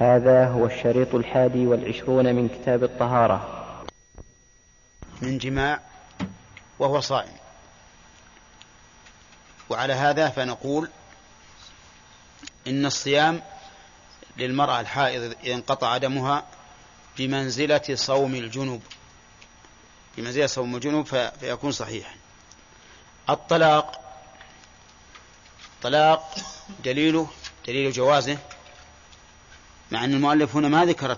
هذا هو الشريط الحادي والعشرون من كتاب الطهارة. من جماع وهو صائم. وعلى هذا فنقول إن الصيام للمرأة الحائض إذا انقطع دمها بمنزلة صوم الجنوب بمنزلة صوم الجنوب فيكون صحيحا. الطلاق طلاق دليله دليل جوازه مع أن المؤلف هنا ما ذكر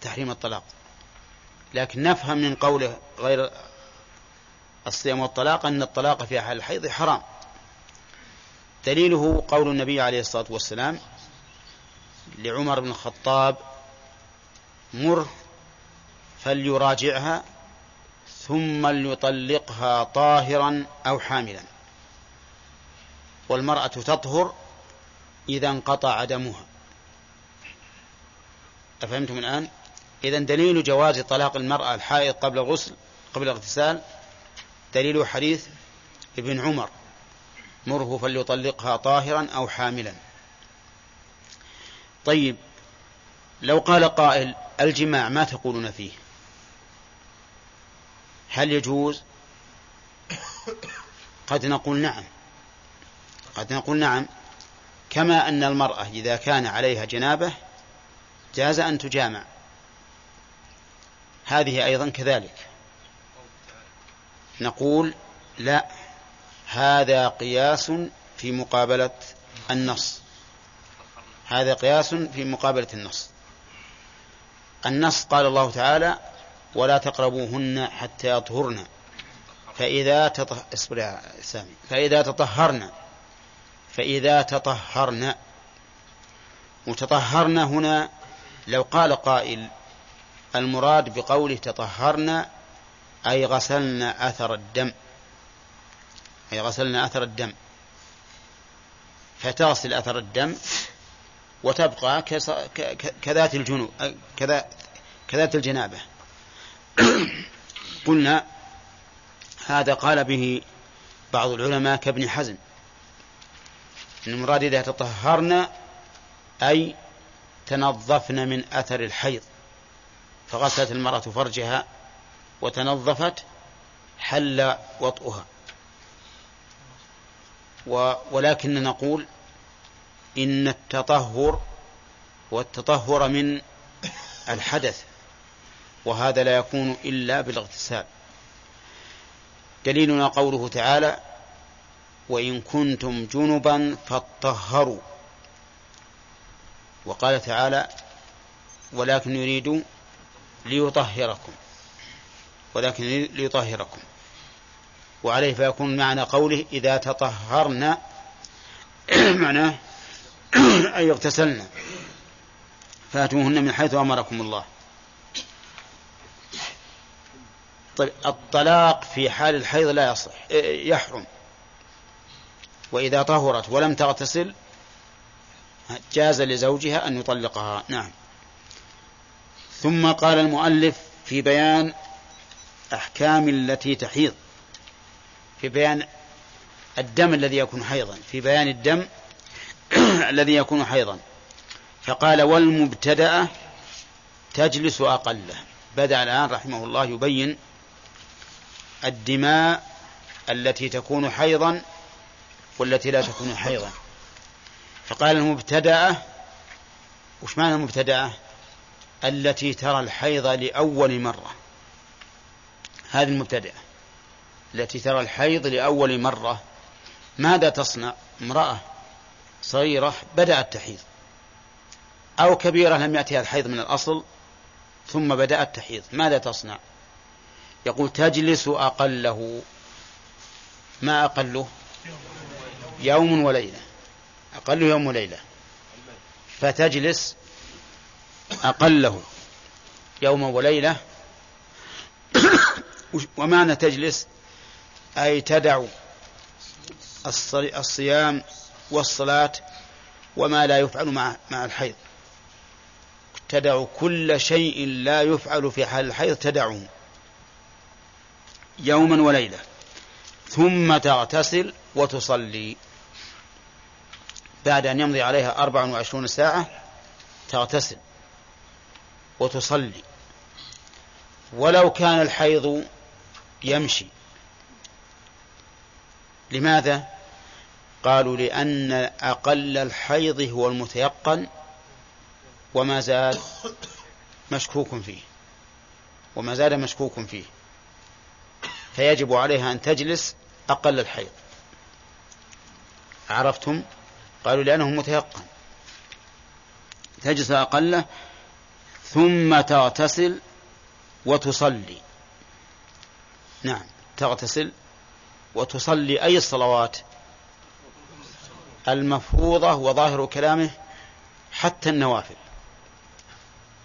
تحريم الطلاق لكن نفهم من قوله غير الصيام والطلاق أن الطلاق في حال الحيض حرام. دليله قول النبي عليه الصلاة والسلام لعمر بن الخطاب مر فليراجعها ثم ليطلقها طاهرا أو حاملا. والمرأة تطهر إذا انقطع دمها. أفهمتم الآن؟ إذا دليل جواز طلاق المرأة الحائض قبل الغسل قبل الاغتسال دليل حديث ابن عمر. مره فليطلقها طاهرا أو حاملا. طيب لو قال قائل الجماع ما تقولون فيه؟ هل يجوز؟ قد نقول نعم. قد نقول نعم كما أن المرأة إذا كان عليها جنابة جاز أن تجامع. هذه أيضا كذلك. نقول لا هذا قياس في مقابلة النص. هذا قياس في مقابلة النص. النص قال الله تعالى ولا تقربوهن حتى يطهرن فإذا تطه... اصبر يا سامي. فإذا تطهرن فإذا تطهرن. وتطهرن هنا لو قال قائل المراد بقوله تطهرن أي غسلن أثر الدم. أي غسلن أثر الدم. فتغسل أثر الدم وتبقى كذات الجنوب كذات الجنابة. قلنا هذا قال به بعض العلماء كابن حزم. المراد إذا تطهرن أي تنظفن من أثر الحيض. فغسلت المرأة فرجها وتنظفت حل وطئها ولكن نقول إن التطهر والتطهر من الحدث وهذا لا يكون إلا بالاغتسال. دليلنا قوله تعالى وإن كنتم جنبا فاطهروا. وقال تعالى ولكن يريد ليطهركم. ولكن ليطهركم. وعليه فيكون معنى قوله إذا تطهرنا معناه أي اغتسلنا فأتوهن من حيث أمركم الله. طيب الطلاق في حال الحيض لا يصح يحرم. وإذا طهرت ولم تغتسل جاز لزوجها أن يطلقها. نعم. ثم قال المؤلف في بيان أحكام التي تحيض. في بيان الدم الذي يكون حيضا. في بيان الدم الذي يكون حيضا. فقال والمبتدأة تجلس أقله. بدأ الآن رحمه الله يبين الدماء التي تكون حيضا والتي لا تكون حيضا. فقال المبتدأة وش معنى المبتدأة؟ التي ترى الحيض لأول مرة. هذه المبتدئة التي ترى الحيض لأول مرة. ماذا تصنع؟ امرأة صغيرة بدأت تحيض أو كبيرة لم يأتها الحيض من الأصل ثم بدأت تحيض. ماذا تصنع؟ يقول تجلس أقله. ما أقله؟ يوم وليلة. أقل يوم وليلة. فتجلس أقله يوم وليلة. ومعنى تجلس؟ أي تدع الصيام والصلاة وما لا يفعل مع مع الحيض. تدع كل شيء لا يفعل في حال الحيض تدعه يوما وليلة. ثم تغتسل وتصلي. بعد أن يمضي عليها أربع وعشرون ساعة تغتسل وتصلي. ولو كان الحيض يمشي. لماذا؟ قالوا لأن أقل الحيض هو المتيقن وما زال مشكوك فيه. وما زال مشكوك فيه. فيجب عليها أن تجلس أقل الحيض. عرفتم؟ قالوا لأنه متيقن. تجلس أقله ثم تغتسل وتصلي. نعم تغتسل وتصلي. أي الصلوات؟ المفروضة وظاهر كلامه حتى النوافل.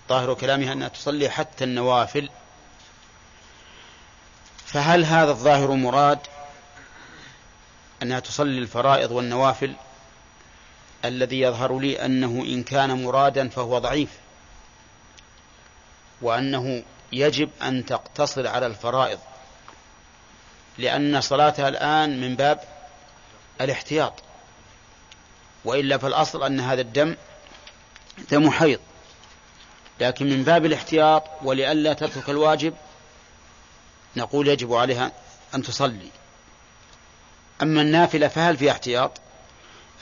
ظاهر كلامه أنها تصلي حتى النوافل. فهل هذا الظاهر مراد أنها تصلي الفرائض والنوافل؟ الذي يظهر لي أنه إن كان مرادا فهو ضعيف وأنه يجب أن تقتصر على الفرائض لأن صلاتها الآن من باب الاحتياط وإلا فالأصل أن هذا الدم دم حيض لكن من باب الاحتياط ولئلا تترك الواجب نقول يجب عليها أن تصلي. أما النافلة فهل فيها احتياط؟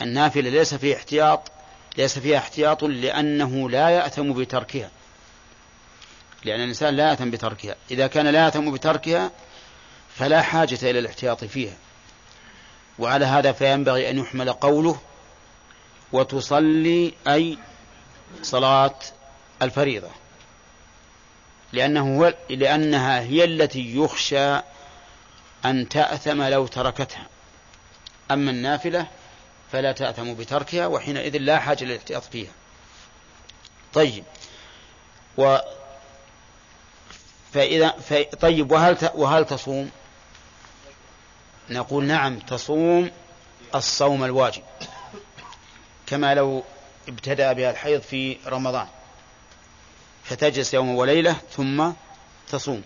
النافلة ليس فيها احتياط ليس فيها احتياط لأنه لا يأثم بتركها. لأن الإنسان لا يأثم بتركها. إذا كان لا يأثم بتركها فلا حاجة إلى الاحتياط فيها. وعلى هذا فينبغي أن يحمل قوله وتصلي أي صلاة الفريضة. لأنه هو لأنها هي التي يخشى أن تأثم لو تركتها. أما النافلة فلا تأثم بتركها وحينئذ لا حاجة للاحتياط فيها طيب. و فإذا في طيب وهل وهل تصوم؟ نقول نعم تصوم الصوم الواجب كما لو ابتدأ بها الحيض في رمضان. فتجلس يوم وليلة ثم تصوم.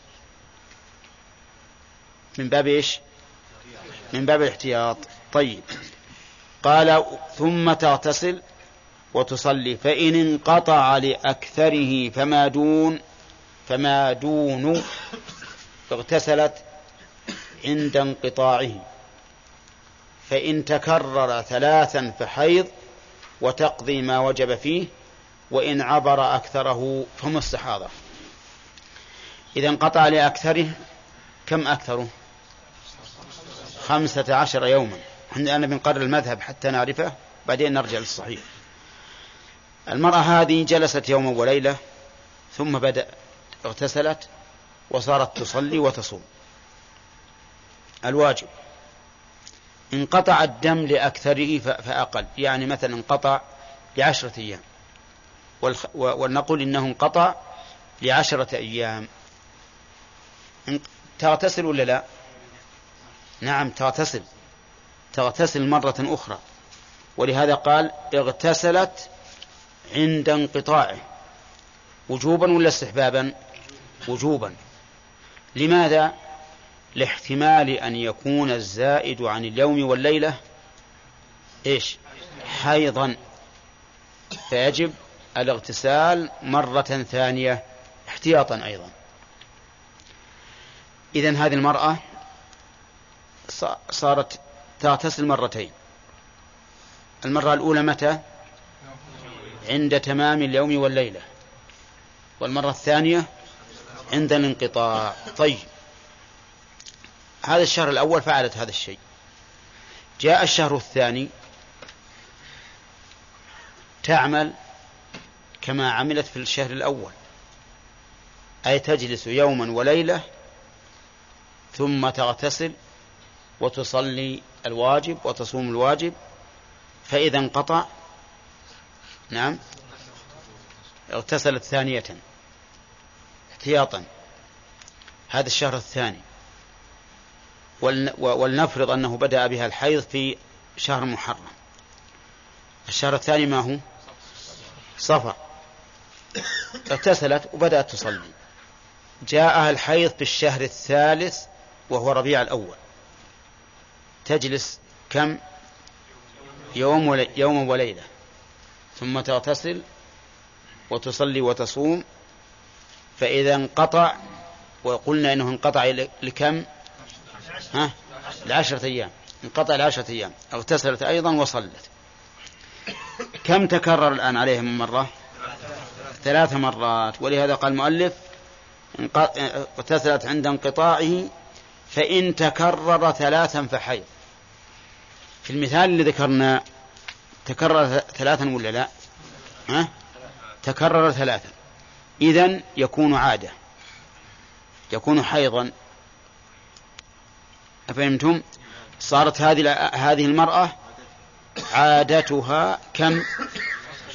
من باب إيش؟ من باب الاحتياط. طيب. قال ثم تغتسل وتصلي فإن انقطع لأكثره فما دون فما دون اغتسلت عند انقطاعه. فإن تكرر ثلاثا فحيض وتقضي ما وجب فيه وإن عبر أكثره فمستحاضة إذا انقطع لأكثره كم أكثره؟ خمسة عشر يوما. أنا بنقرر المذهب حتى نعرفه بعدين نرجع للصحيح. المرأة هذه جلست يوما وليلة ثم بدأ اغتسلت وصارت تصلي وتصوم. الواجب انقطع الدم لأكثره فأقل. يعني مثلا انقطع لعشرة أيام. ولنقول إنه انقطع لعشرة أيام. تغتسل ولا لا؟ نعم تغتسل. تغتسل مرة أخرى. ولهذا قال اغتسلت عند انقطاعه. وجوبا ولا استحبابا؟ وجوبا. لماذا؟ لاحتمال أن يكون الزائد عن اليوم والليلة إيش؟ حيضا. فيجب الاغتسال مرة ثانية احتياطا أيضا. إذا هذه المرأة صارت تغتسل مرتين. المرة الأولى متى؟ عند تمام اليوم والليلة. والمرة الثانية عند الانقطاع. طيب. هذا الشهر الأول فعلت هذا الشيء. جاء الشهر الثاني. تعمل كما عملت في الشهر الأول. أي تجلس يوما وليلة ثم تغتسل وتصلي الواجب وتصوم الواجب فإذا انقطع نعم اغتسلت ثانية احتياطا هذا الشهر الثاني. ولنفرض أنه بدأ بها الحيض في شهر محرم. الشهر الثاني ما هو؟ صفر. اغتسلت وبدأت تصلي. جاءها الحيض في الشهر الثالث وهو ربيع الأول. تجلس كم؟ يوم ولي يوم وليلة. ثم تغتسل وتصلي وتصوم. فإذا انقطع وقلنا إنه انقطع لكم؟ ها؟ لعشرة أيام. انقطع لعشرة أيام. اغتسلت أيضا وصلت. كم تكرر الآن عليها من مرة؟ ثلاث مرات. ولهذا قال المؤلف اغتسلت عند انقطاعه فإن تكرر ثلاثا فحيض. في المثال اللي ذكرنا تكرر ثلاثا ولا لا؟ ها؟ تكرر ثلاثا. إذن يكون عادة. يكون حيضا. أفهمتم؟ صارت هذه هذه المرأة عادتها كم؟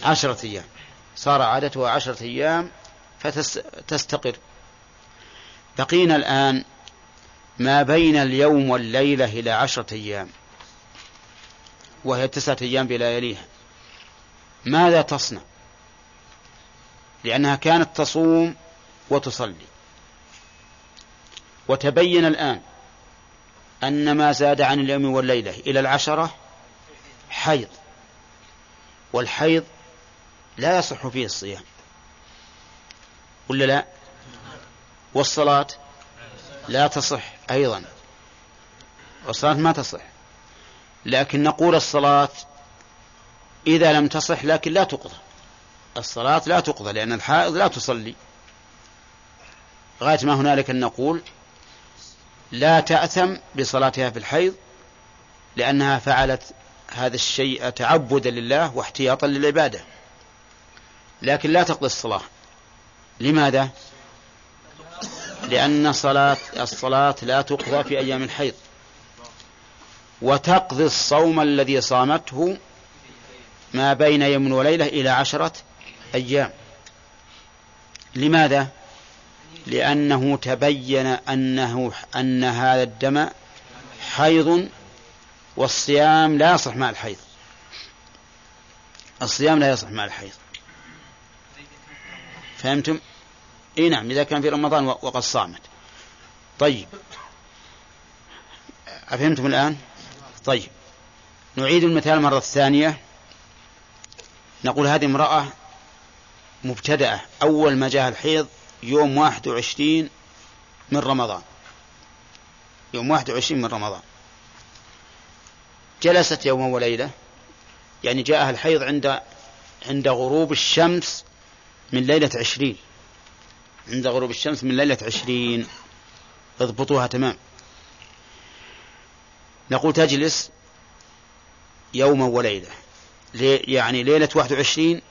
عشرة أيام. صار عادتها عشرة أيام فتستقر بقينا الآن ما بين اليوم والليلة إلى عشرة أيام. وهي تسعة أيام بلياليها ماذا تصنع؟ لأنها كانت تصوم وتصلي. وتبين الآن أن ما زاد عن اليوم والليلة إلى العشرة حيض. والحيض لا يصح فيه الصيام. ولا لا؟ والصلاة لا تصح أيضا. والصلاة ما تصح. لكن نقول الصلاة إذا لم تصح لكن لا تقضى. الصلاة لا تقضى لأن الحائض لا تصلي. غاية ما هنالك أن نقول لا تأثم بصلاتها في الحيض لأنها فعلت هذا الشيء تعبدا لله واحتياطا للعبادة. لكن لا تقضي الصلاة. لماذا؟ لأن صلاة الصلاة لا تقضى في أيام الحيض. وتقضي الصوم الذي صامته ما بين يوم وليلة إلى عشرة أيام لماذا؟ لأنه تبين أنه أن هذا الدم حيض والصيام لا يصح مع الحيض الصيام لا يصح مع الحيض فهمتم؟ إي نعم إذا كان في رمضان وقد صامت طيب أفهمتم الآن؟ طيب. نعيد المثال مرة ثانية. نقول هذه امرأة مبتدأة. أول ما جاء الحيض يوم واحد وعشرين من رمضان. يوم واحد وعشرين من رمضان. جلست يوما وليلة. يعني جاءها الحيض عند عند غروب الشمس من ليلة عشرين. عند غروب الشمس من ليلة عشرين. اضبطوها تمام. نقول تجلس يوما وليلة. يعني ليلة واحد وعشرين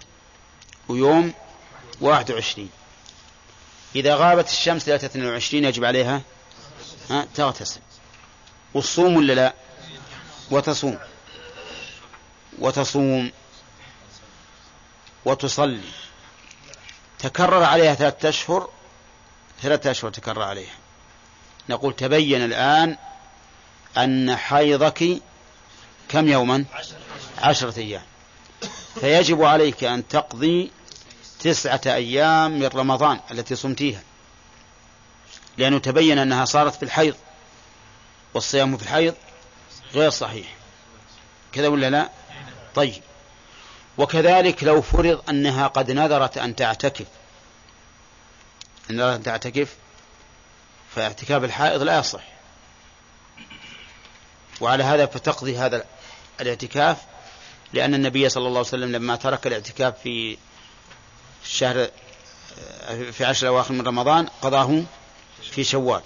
ويوم واحد وعشرين. إذا غابت الشمس ليلة اثنين وعشرين يجب عليها ها تغتسل. والصوم ولا لا؟ وتصوم. وتصوم. وتصلي. تكرر عليها ثلاثة أشهر ثلاثة أشهر تكرر عليها. نقول تبين الآن أن حيضك كم يوما؟ عشرة أيام. فيجب عليك أن تقضي تسعة أيام من رمضان التي صمتيها لأنه تبين أنها صارت في الحيض والصيام في الحيض غير صحيح. كذا ولا لا؟ طيب. وكذلك لو فرض أنها قد نذرت أن تعتكف. نذرت أن تعتكف فاعتكاف الحائض لا يصح. وعلى هذا فتقضي هذا الاعتكاف لأن النبي صلى الله عليه وسلم لما ترك الاعتكاف في الشهر في عشر أواخر من رمضان قضاه في شوال.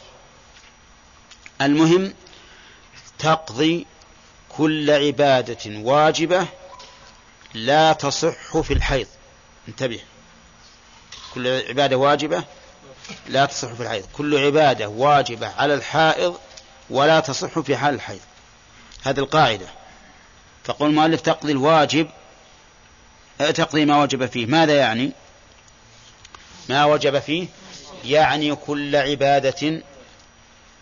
المهم تقضي كل عبادة واجبة لا تصح في الحيض. انتبه. كل عبادة واجبة لا تصح في الحيض. كل عبادة واجبة على الحائض ولا تصح في حال الحيض. هذه القاعدة. فقول المؤلف تقضي الواجب تقضي ما وجب فيه. ماذا يعني؟ ما وجب فيه؟ يعني كل عبادة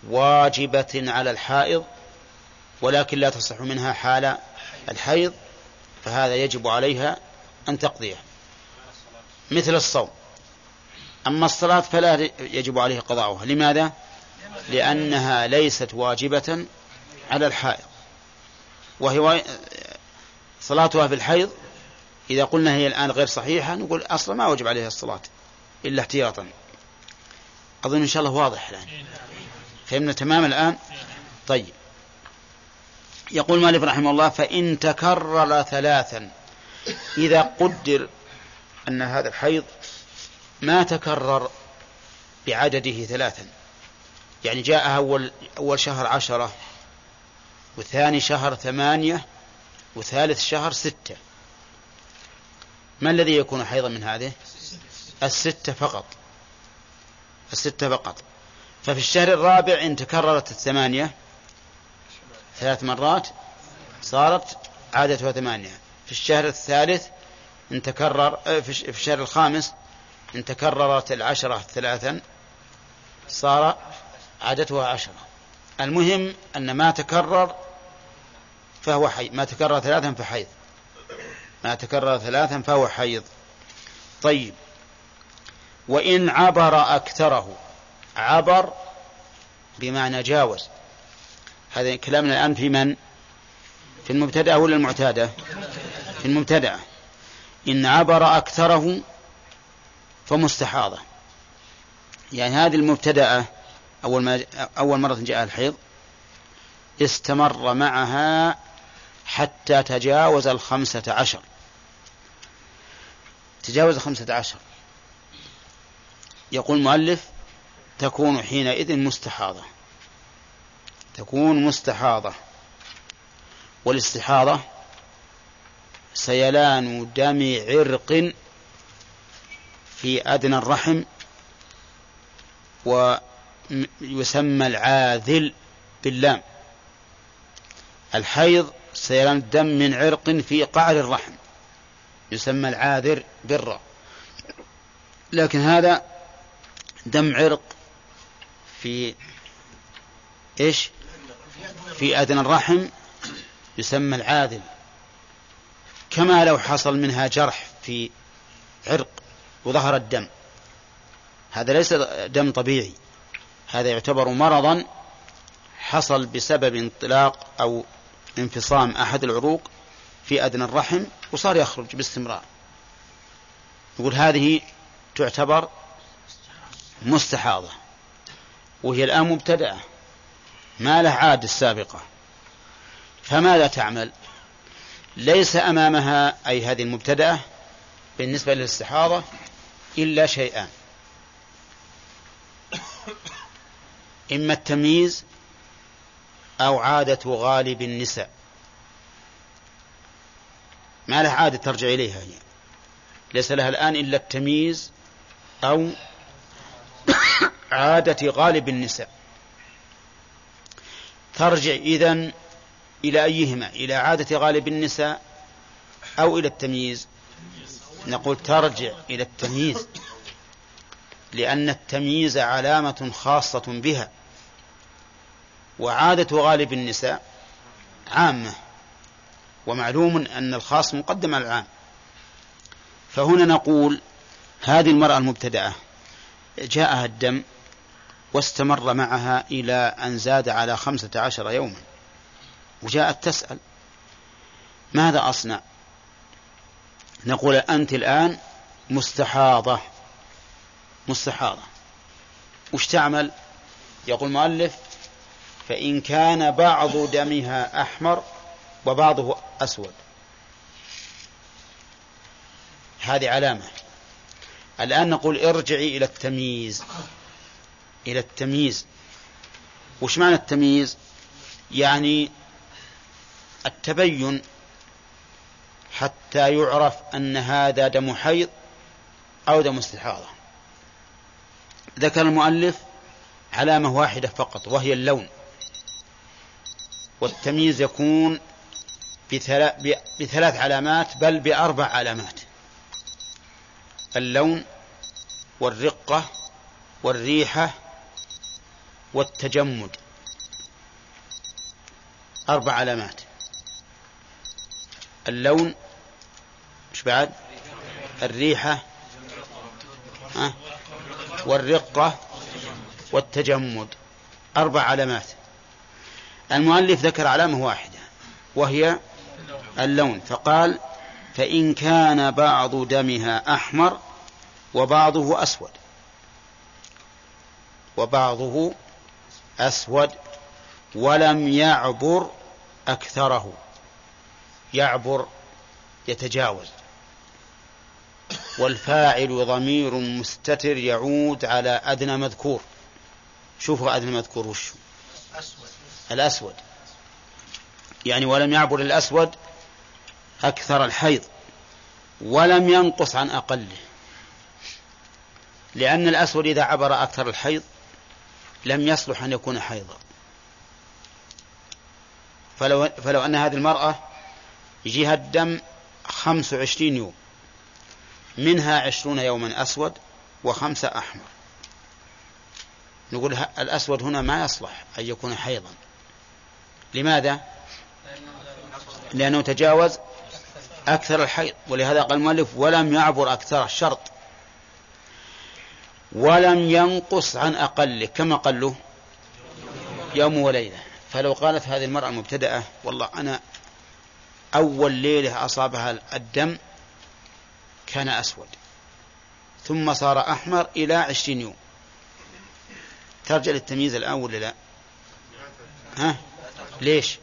واجبة على الحائض ولكن لا تصح منها حال الحيض فهذا يجب عليها أن تقضيه. مثل الصوم. أما الصلاة فلا يجب عليه قضاؤها. لماذا؟ لأنها ليست واجبة على الحائض. وهي صلاتها في الحيض. إذا قلنا هي الآن غير صحيحة نقول أصلا ما وجب عليها الصلاة إلا احتياطا. أظن إن شاء الله واضح الآن. فهمنا تمام الآن؟ طيب. يقول مالك رحمه الله فإن تكرر ثلاثا إذا قدر أن هذا الحيض ما تكرر بعدده ثلاثا. يعني جاء أول, أول شهر عشرة وثاني شهر ثمانية وثالث شهر ستة. ما الذي يكون حيضا من هذه؟ الستة فقط. الستة فقط. ففي الشهر الرابع إن تكررت الثمانية ثلاث مرات صارت عادتها ثمانية. في الشهر الثالث إن تكرر آه، في الشهر الخامس إن تكررت العشرة ثلاثا صار عادتها عشرة. المهم أن ما تكرر فهو حيض ما تكرر ثلاثا فحيض. ما تكرر ثلاثا فهو حيض. طيب. وإن عبر أكثره. عبر بمعنى جاوز. هذا كلامنا الآن في من؟ في المبتدأ ولا المعتادة؟ في المبتدأ. إن عبر أكثره فمستحاضة. يعني هذه المبتدأة أول ما أول مرة جاء الحيض استمر معها حتى تجاوز الخمسة عشر. تجاوز الخمسة عشر. يقول المؤلف تكون حينئذ مستحاضة. تكون مستحاضة. والاستحاضة سيلان دم عرق في أدنى الرحم ويسمى العاذل باللام. الحيض سيلان الدم من عرق في قعر الرحم. يسمى العاذر بالراء لكن هذا دم عرق في إيش؟ في أدنى الرحم يسمى العاذل. كما لو حصل منها جرح في عرق وظهر الدم. هذا ليس دم طبيعي. هذا يعتبر مرضا حصل بسبب انطلاق أو انفصام أحد العروق في أدنى الرحم وصار يخرج باستمرار. يقول هذه تعتبر مستحاضة وهي الآن مبتدأة ما له عاد السابقة فماذا تعمل؟ ليس أمامها أي هذه المبتدأة بالنسبة للاستحاضة إلا شيئان. إما التمييز أو عادة غالب النساء. ما لها عادة ترجع إليها هي. ليس لها الآن إلا التمييز أو عادة غالب النساء. ترجع إذن إلى أيهما؟ إلى عادة غالب النساء أو إلى التمييز؟ نقول ترجع إلى التمييز لأن التمييز علامة خاصة بها. وعادة غالب النساء عامة ومعلوم أن الخاص مقدم على العام. فهنا نقول هذه المرأة المبتدأة جاءها الدم واستمر معها إلى أن زاد على خمسة عشر يوما وجاءت تسأل ماذا أصنع؟ نقول أنت الآن مستحاضة مستحاضة. وش تعمل؟ يقول المؤلف فإن كان بعض دمها أحمر وبعضه أسود. هذه علامة. الآن نقول ارجعي إلى التمييز. إلى التمييز. وش معنى التمييز؟ يعني التبين حتى يعرف أن هذا دم حيض أو دم استحاضة. ذكر المؤلف علامة واحدة فقط وهي اللون. والتمييز يكون بثلاث علامات بل بأربع علامات. اللون والرقة والريحة والتجمد. أربع علامات. اللون مش بعد؟ الريحة والرقة والتجمد. أربع علامات. المؤلف ذكر علامة واحدة وهي اللون فقال فإن كان بعض دمها أحمر وبعضه أسود. وبعضه أسود ولم يعبر أكثره يعبر يتجاوز. والفاعل ضمير مستتر يعود على أدنى مذكور. شوفوا أدنى مذكور وشو. الأسود. يعني ولم يعبر الأسود أكثر الحيض ولم ينقص عن أقله. لأن الأسود إذا عبر أكثر الحيض لم يصلح أن يكون حيضا. فلو, فلو أن هذه المرأة يجيها الدم خمس وعشرين يوم منها عشرون يوما أسود وخمسة أحمر. نقول الأسود هنا ما يصلح أن يكون حيضا. لماذا؟ لأنه تجاوز أكثر الحيض ولهذا قال المؤلف ولم يعبر أكثر الشرط. ولم ينقص عن أقله كم أقله يوم وليلة. فلو قالت هذه المرأة المبتدأة والله أنا أول ليلة أصابها الدم كان أسود. ثم صار أحمر إلى عشرين يوم. ترجع للتمييز الآن ولا لا؟ ها؟ ليش؟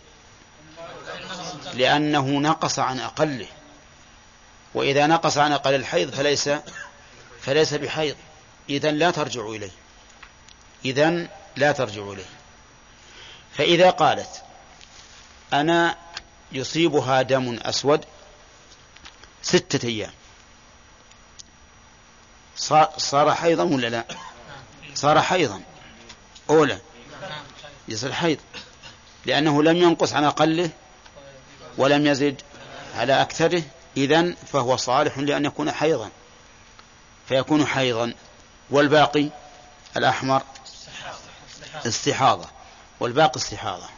لأنه نقص عن أقله. وإذا نقص عن أقل الحيض فليس فليس بحيض. إذا لا ترجع إليه. إذا لا ترجع إليه. فإذا قالت أنا يصيبها دم أسود ستة أيام. صار حيضا ولا لا؟ صار حيضا. أولى. يصير حيض. لأنه لم ينقص عن أقله ولم يزد على أكثره إذن فهو صالح لأن يكون حيضا. فيكون حيضا. والباقي الأحمر استحاضة. والباقي استحاضة.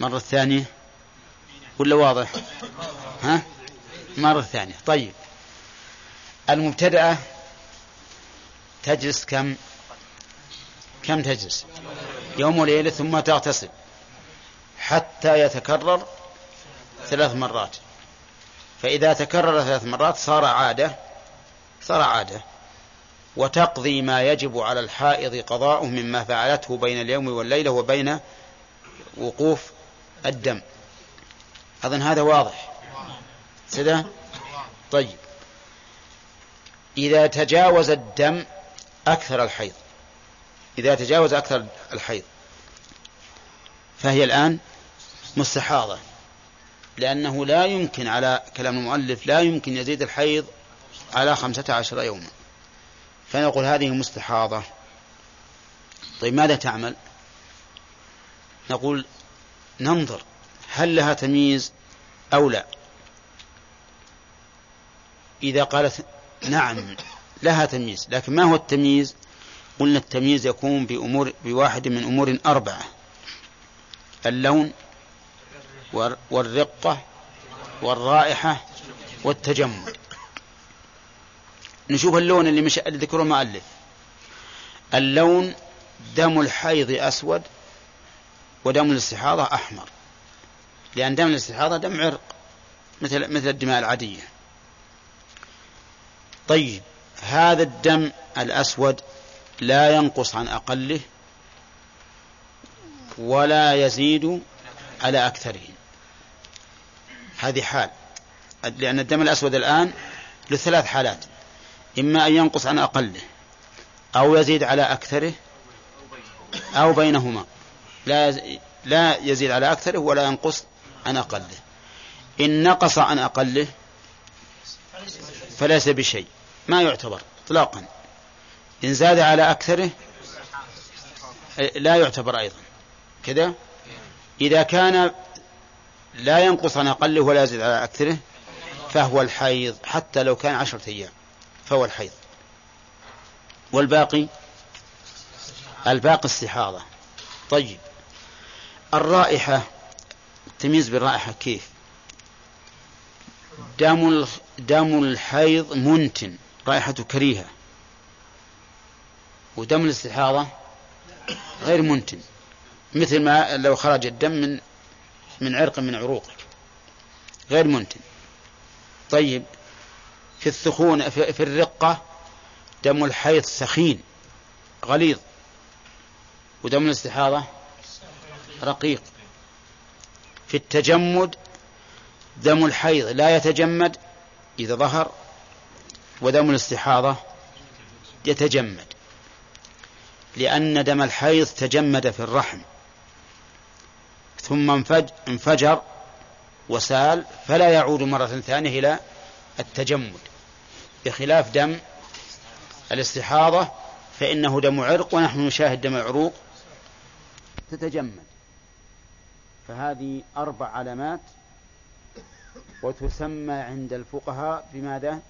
مرة الثانية. ولا واضح؟ ها؟ مرة ثانية طيب. المبتدأة تجلس كم؟ كم تجلس؟ يوم وليلة ثم تغتسل حتى يتكرر ثلاث مرات. فإذا تكرر ثلاث مرات صار عادة صار عادة. وتقضي ما يجب على الحائض قضاؤه مما فعلته بين اليوم والليلة وبين وقوف الدم. أظن هذا واضح. سده طيب. إذا تجاوز الدم أكثر الحيض. إذا تجاوز أكثر الحيض. فهي الآن مستحاضة لأنه لا يمكن على كلام المؤلف لا يمكن يزيد الحيض على خمسة عشر يوما فنقول هذه مستحاضة. طيب ماذا تعمل؟ نقول ننظر هل لها تمييز أو لا. إذا قالت نعم لها تمييز لكن ما هو التمييز؟ قلنا التمييز يكون بأمور بواحد من أمور أربعة. اللون والرقة والرائحة والتجمد نشوف اللون اللي مش اللي ذكره المؤلف اللون دم الحيض أسود ودم الاستحاضة أحمر. لأن دم الاستحاضة دم عرق مثل مثل الدماء العادية. طيب هذا الدم الأسود لا ينقص عن أقله ولا يزيد على أكثره. هذه حال. لأن الدم الأسود الآن له ثلاث حالات. إما أن ينقص عن أقله أو يزيد على أكثره أو بينهما. لا لا يزيد على أكثره ولا ينقص عن أقله. إن نقص عن أقله فليس بشيء. ما يعتبر إطلاقا. إن زاد على أكثره لا يعتبر أيضا. كذا؟ إذا كان لا ينقص عن أقله ولا يزيد على أكثره فهو الحيض حتى لو كان عشرة أيام فهو الحيض. والباقي؟ الباقي استحاضة. طيب. الرائحة تمييز بالرائحة كيف؟ دم دم الحيض منتن رائحة كريهة. ودم الاستحاضة غير منتن مثل ما لو خرج الدم من من عرق من عروقك غير منتن طيب في الثخون في الرقة دم الحيض سخين غليظ ودم الاستحاضة رقيق. في التجمد دم الحيض لا يتجمد إذا ظهر ودم الاستحاضة يتجمد. لأن دم الحيض تجمد في الرحم. ثم انفجر وسال فلا يعود مرة ثانية إلى التجمد. بخلاف دم الاستحاضة فإنه دم عرق ونحن نشاهد دم العروق تتجمد. فهذه أربع علامات وتسمى عند الفقهاء بماذا؟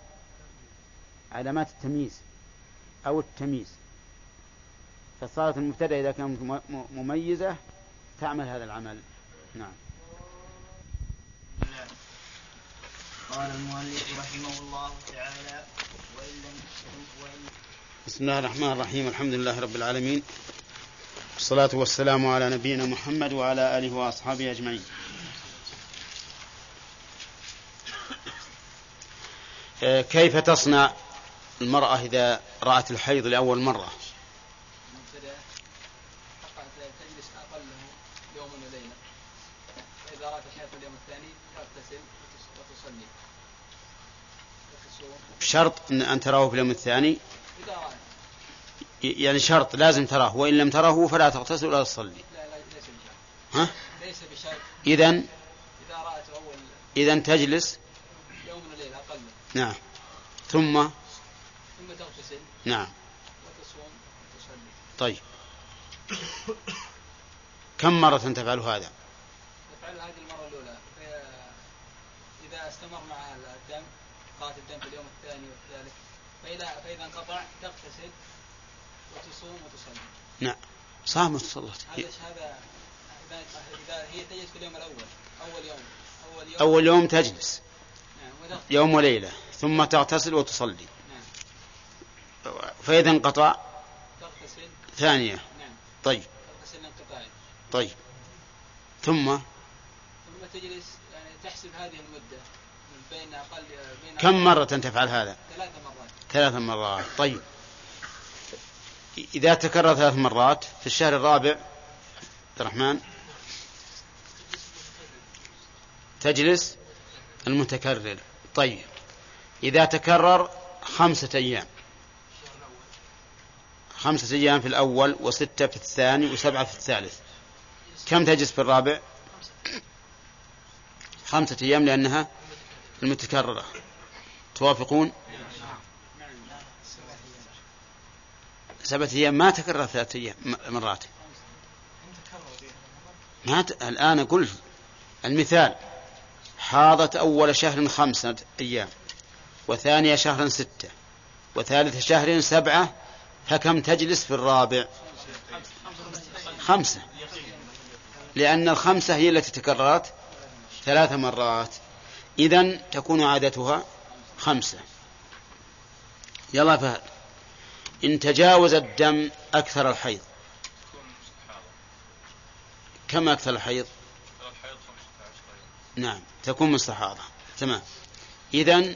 علامات التمييز أو التمييز. فصارت المبتدأ إذا كانت مميزة تعمل هذا العمل. نعم. قال المؤلف رحمه الله تعالى وإن لم وإن بسم الله الرحمن الرحيم الحمد لله رب العالمين والصلاة والسلام على نبينا محمد وعلى آله وأصحابه أجمعين. آه، كيف تصنع المرأة إذا رأت الحيض لأول مرة تجلس أقله يوم وليلة فإذا رأت الحيض اليوم الثاني تغتسل وتصلي بشرط أن, أن تراه في اليوم الثاني. يعني شرط لازم تراه وإن لم تره فلا تغتسل ولا تصلي. لا لا ليس بشرط. ها؟ ليس بشرط. إذا إذا رأت أول إذا تجلس. يوم وليلة أقل. نعم. ثم؟ ثم تغتسل. نعم. وتصوم وتصلي. طيب. كم مرة تفعل هذا تفعل هذه المرة الأولى إذا استمر مع الدم قات الدم في اليوم الثاني والثالث. فإذا فإذا انقطع تغتسل وتصوم وتصلي. نعم. صامت صلت هذا هذا إذا هي تجلس في اليوم الأول. أول يوم. أول يوم. أول يوم تجلس. نعم. يوم وليلة. ثم تغتسل وتصلي. نعم. فإذا انقطع تغتسل. ثانية. نعم. طيب. تغتسل انقطاعي طيب. ثم؟ ثم تجلس يعني تحسب هذه المدة. بين أقل بين كم مرة تفعل هذا؟ ثلاث مرات. ثلاث مرات. طيب. إذا تكرر ثلاث مرات في الشهر الرابع عبد الرحمن تجلس المتكرر. طيب. إذا تكرر خمسة أيام. خمسة أيام في الأول وستة في الثاني وسبعة في الثالث. كم تجلس في الرابع؟ خمسة أيام لأنها المتكررة. توافقون؟ سبعة أيام. ما تكرر ثلاثة أيام مرات. ما ت... الآن أقول المثال. حاضت أول شهر خمسة أيام وثانية شهر ستة وثالث شهر سبعة فكم تجلس في الرابع؟ خمسة. لأن الخمسة هي التي تكررت ثلاث مرات. إذا تكون عادتها خمسة. يلا فهد. إن تجاوز الدم أكثر الحيض. كم أكثر الحيض؟ نعم تكون مستحاضة. تمام. إذا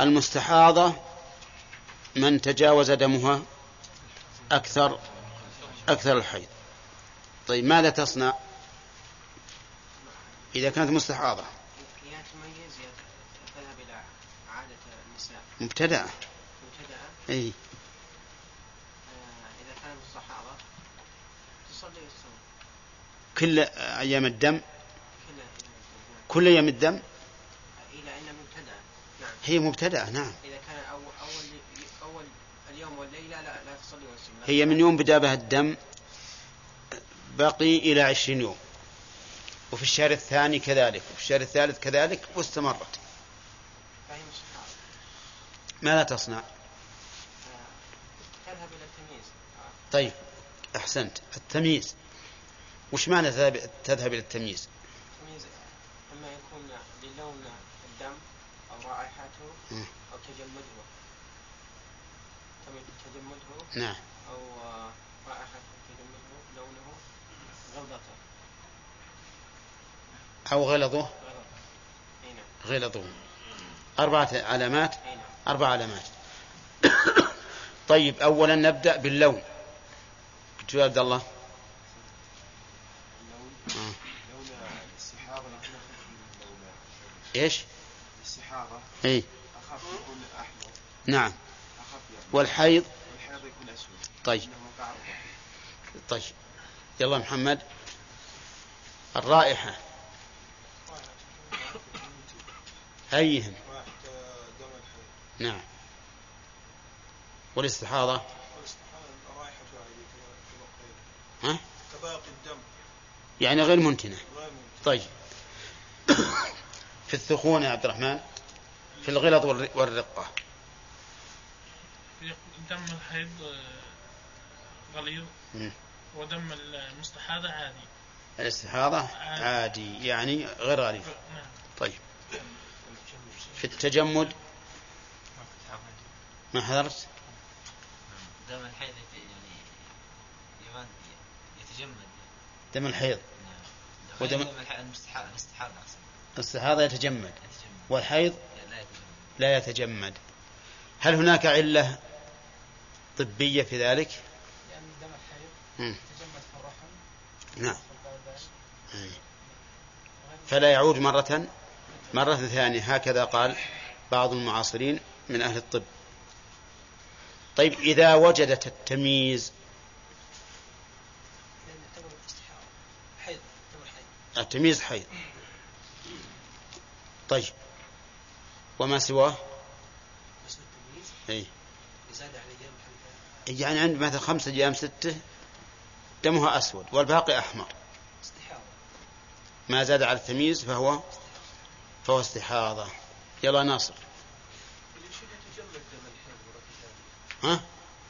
المستحاضة من تجاوز دمها أكثر أكثر الحيض. طيب ماذا تصنع؟ إذا كانت مستحاضة. مبتدأة مبتدأة أي. آه، إذا كانت الصحابة تصلي وتصوم كل أيام الدم؟ كل أيام الدم إلى أن مبتدأة نعم. هي مبتدأة نعم. إذا كان أول أول أول اليوم والليلة لا لا تصلي وتصوم هي من يوم بدأ بها الدم بقي إلى عشرين يوم. وفي الشهر الثاني كذلك وفي الشهر الثالث كذلك واستمرت. ماذا تصنع؟ تذهب إلى التمييز. طيب أحسنت. التمييز. وش معنى تذهب- إلى التمييز؟ التمييز إما يكون للون الدم أو رائحته. أو تجمده. تجمده نعم. أو آه، رائحته تجمده لونه غلظته. أو غلظه غلظ غلظ أربعة علامات؟ أربع علامات. طيب أولا نبدأ باللون. يا عبد الله؟ آه. إيش؟ الاستحاضة اي أخف يكون أحمر نعم. والحيض؟ والحيض يكون أسود طيب. طيب. يلا محمد. الرائحة. أيهم واحد دم الحيض نعم. والاستحاضة؟ والاستحاضة رائحة عادية ها؟ كباقي الدم. يعني غير منتنة غير. طيب. في الثخون يا عبد الرحمن؟ في والر- والرقة. دم الحيض آه، غليظ. ودم المستحاضة عادي. الاستحاضة عادي يعني غير غليظ. نعم. طيب. في التجمد. ما حضرت؟ دم الحيض يعني يمان يتجمد. دم الحيض. نعم. ودم- دم الحيض المستحاضة الاستحاضة أقصد. الاستحاضة يتجمد. يتجمد. والحيض لا يتجمد. لا يتجمد. هل هناك علة طبية في ذلك؟ لأن دم الحيض. يتجمد في الرحم نعم. فلا يعود مرة مرة ثانية هكذا قال بعض المعاصرين من أهل الطب. طيب إذا وجدت التمييز التمييز حيض. طيب وما سواه؟ أي. يعني عند مثلا خمسة أيام ستة دمها أسود والباقي أحمر. ما زاد على التمييز فهو فهو استحاضة يلا ناصر؟ ها؟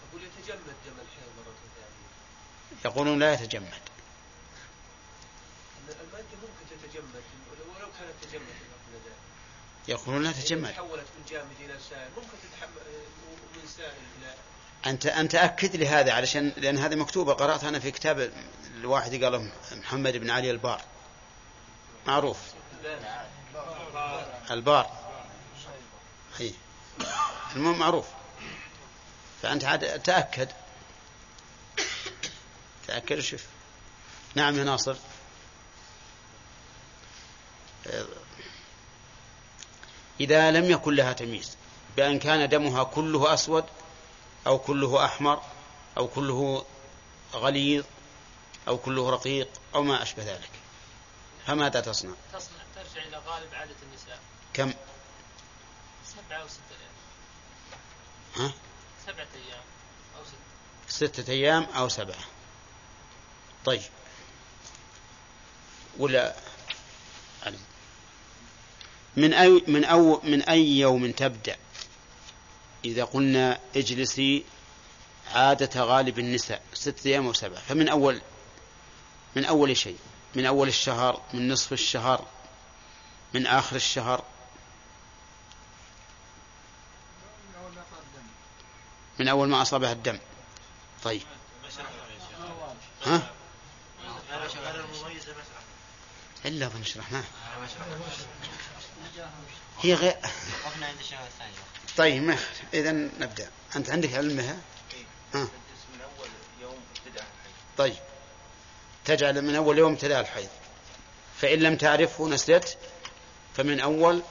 أقول يتجمد دم الحيض مرة ثانية يقولون لا يتجمد. المادة ممكن تتجمد ولو كانت تجمد يقولون لا إذا تتجمد تحولت من جامد إلى سائل ممكن تتحمل من سائل إلى أنت أنت أكد لي هذا علشان لأن هذه مكتوبة قرأتها أنا في كتاب الواحد قاله محمد بن علي البار. معروف. البار. أي المهم معروف. فأنت عاد تأكد. تأكد وشوف. نعم يا ناصر. إذا لم يكن لها تمييز بأن كان دمها كله أسود أو كله أحمر أو كله غليظ أو كله رقيق أو ما أشبه ذلك فماذا تصنع؟ تصنع. إلى غالب عادة النساء. كم؟ سبعة أو ستة أيام. ها؟ سبعة أيام أو ستة. ستة أيام أو سبعة. طيب. ولا؟ علي. من أي من أو من أي يوم تبدأ؟ إذا قلنا اجلسي عادة غالب النساء ستة أيام أو سبعة. فمن أول من أول شيء من أول الشهر من نصف الشهر من آخر الشهر. من أول ما أصابها الدم. طيب. ها؟ إلا أظن شرحناه هي غير طيب ما إذا نبدأ. أنت عندك علمها ها؟ طيب. تجعل من أول يوم ابتداء الحيض. فإن لم تعرفه نسيت فمن أول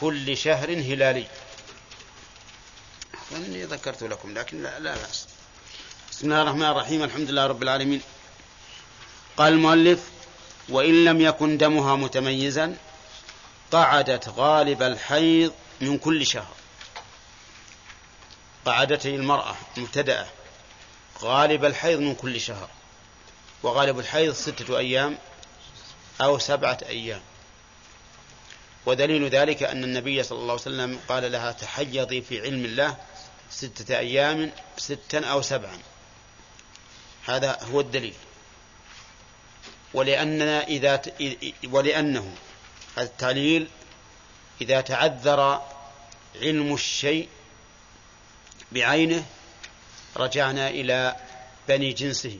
كل شهر هلالي. أظنني ذكرت لكم لكن لا, لا بأس. بسم الله الرحمن الرحيم الحمد لله رب العالمين. قال المؤلف وإن لم يكن دمها متميزا قعدت غالب الحيض من كل شهر. قعدته المرأة مبتدأة غالب الحيض من كل شهر وغالب الحيض ستة أيام أو سبعة أيام. ودليل ذلك أن النبي صلى الله عليه وسلم قال لها تحيضي في علم الله ستة أيام ستا أو سبعا. هذا هو الدليل. ولأننا إذا ت... ولأنه هذا التعليل إذا تعذر علم الشيء بعينه رجعنا إلى بني جنسه.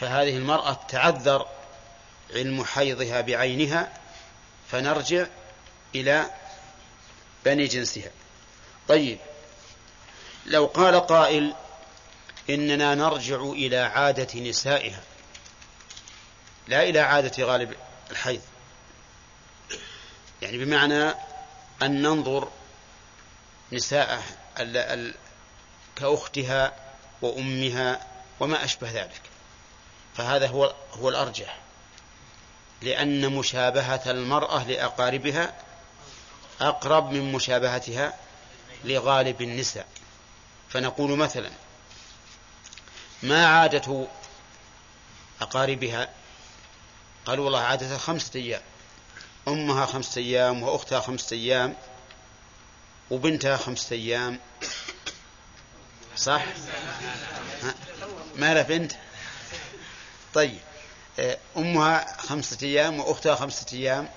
فهذه المرأة تعذر علم حيضها بعينها فنرجع إلى بني جنسها. طيب لو قال قائل إننا نرجع إلى عادة نسائها لا إلى عادة غالب الحيض. يعني بمعنى أن ننظر نساء كأختها وأمها وما أشبه ذلك. فهذا هو هو الأرجح. لأن مشابهة المرأة لأقاربها أقرب من مشابهتها لغالب النساء. فنقول مثلا ما عادة أقاربها؟ قالوا والله عادة خمسة أيام أمها خمسة أيام وأختها خمسة أيام وبنتها خمسة أيام. صح؟ ما له بنت؟ طيب. أمها خمسة أيام وأختها خمسة أيام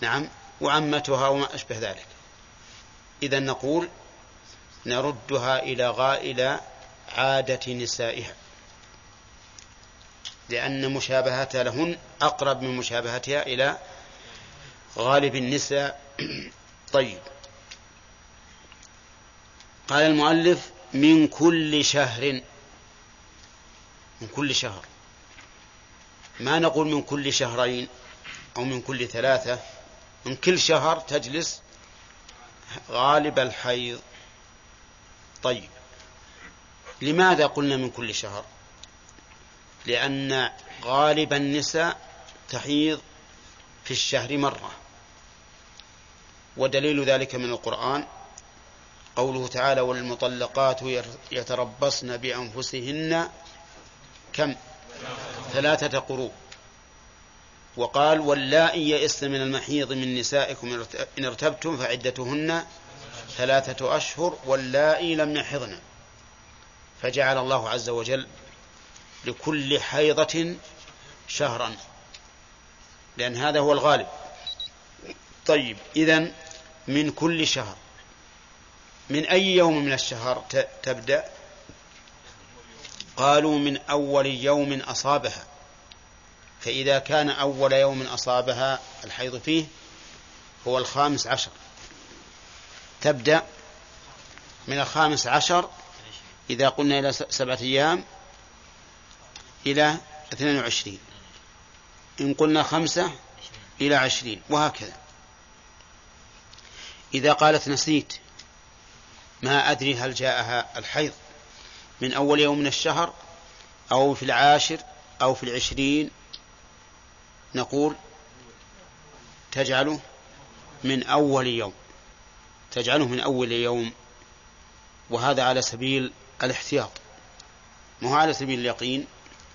نعم وعمتها وما أشبه ذلك. إذا نقول نردها إلى غائل عادة نسائها لأن مشابهتها لهن أقرب من مشابهتها إلى غالب النساء. طيب. قال المؤلف من كل شهر من كل شهر. ما نقول من كل شهرين أو من كل ثلاثة من كل شهر تجلس غالب الحيض. طيب لماذا قلنا من كل شهر؟ لأن غالب النساء تحيض في الشهر مرة. ودليل ذلك من القرآن قوله تعالى والمطلقات يتربصن بأنفسهن كم؟ ثلاثة قروء. وقال واللائي يئسن من المحيض من نسائكم إن ارتبتم فعدتهن ثلاثة أشهر واللائي لم يحضن. فجعل الله عز وجل لكل حيضة شهرا. لأن هذا هو الغالب. طيب إذن من كل شهر من أي يوم من الشهر تبدأ؟ قالوا من أول يوم أصابها. فإذا كان أول يوم أصابها الحيض فيه هو الخامس عشر. تبدأ من الخامس عشر إذا قلنا إلى سبعة أيام إلى اثنين وعشرين. إن قلنا خمسة إلى عشرين وهكذا. إذا قالت نسيت ما أدري هل جاءها الحيض. من أول يوم من الشهر أو في العاشر أو في العشرين نقول تجعله من أول يوم تجعله من أول يوم وهذا على سبيل الاحتياط مو على سبيل اليقين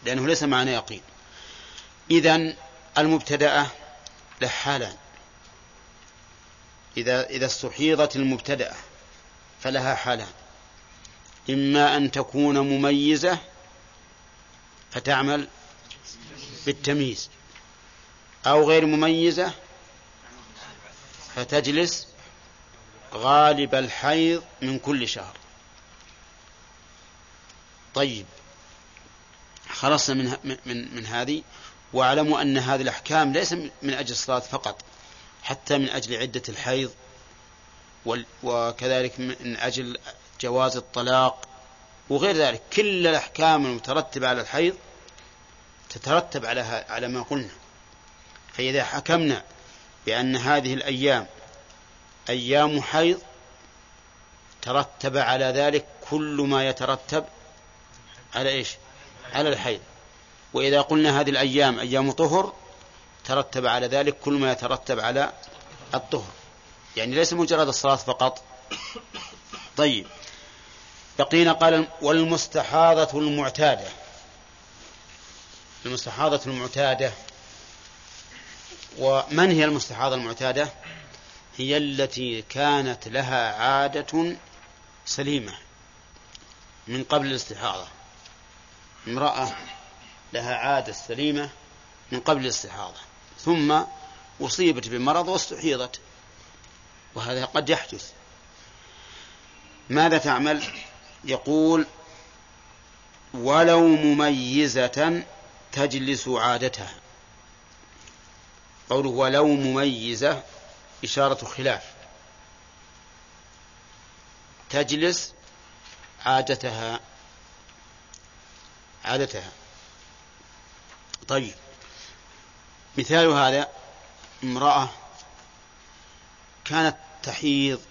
لأنه ليس معنى يقين. إذا المبتدأة له حالان إذا إذا استحيضت المبتدأة فلها حالان. إما أن تكون مميزة فتعمل بالتمييز أو غير مميزة فتجلس غالب الحيض من كل شهر. طيب خلصنا من من من هذه واعلموا أن هذه الأحكام ليس من أجل الصلاة فقط حتى من أجل عدة الحيض وكذلك من أجل جواز الطلاق وغير ذلك كل الأحكام المترتبة على الحيض تترتب على على ما قلنا. فإذا حكمنا بأن هذه الأيام أيام حيض ترتب على ذلك كل ما يترتب على إيش؟ على الحيض. وإذا قلنا هذه الأيام أيام طهر ترتب على ذلك كل ما يترتب على الطهر. يعني ليس مجرد الصلاة فقط. طيب. بقينا قال والمستحاضة المعتادة. المستحاضة المعتادة. ومن هي المستحاضة المعتادة؟ هي التي كانت لها عادة سليمة من قبل الاستحاضة. امرأة لها عادة سليمة من قبل الاستحاضة. ثم أصيبت بمرض واستحيضت. وهذا قد يحدث. ماذا تعمل؟ يقول ولو مميزة تجلس عادتها. قوله ولو مميزة إشارة خلاف. تجلس عادتها عادتها. طيب مثال هذا امرأة كانت تحيض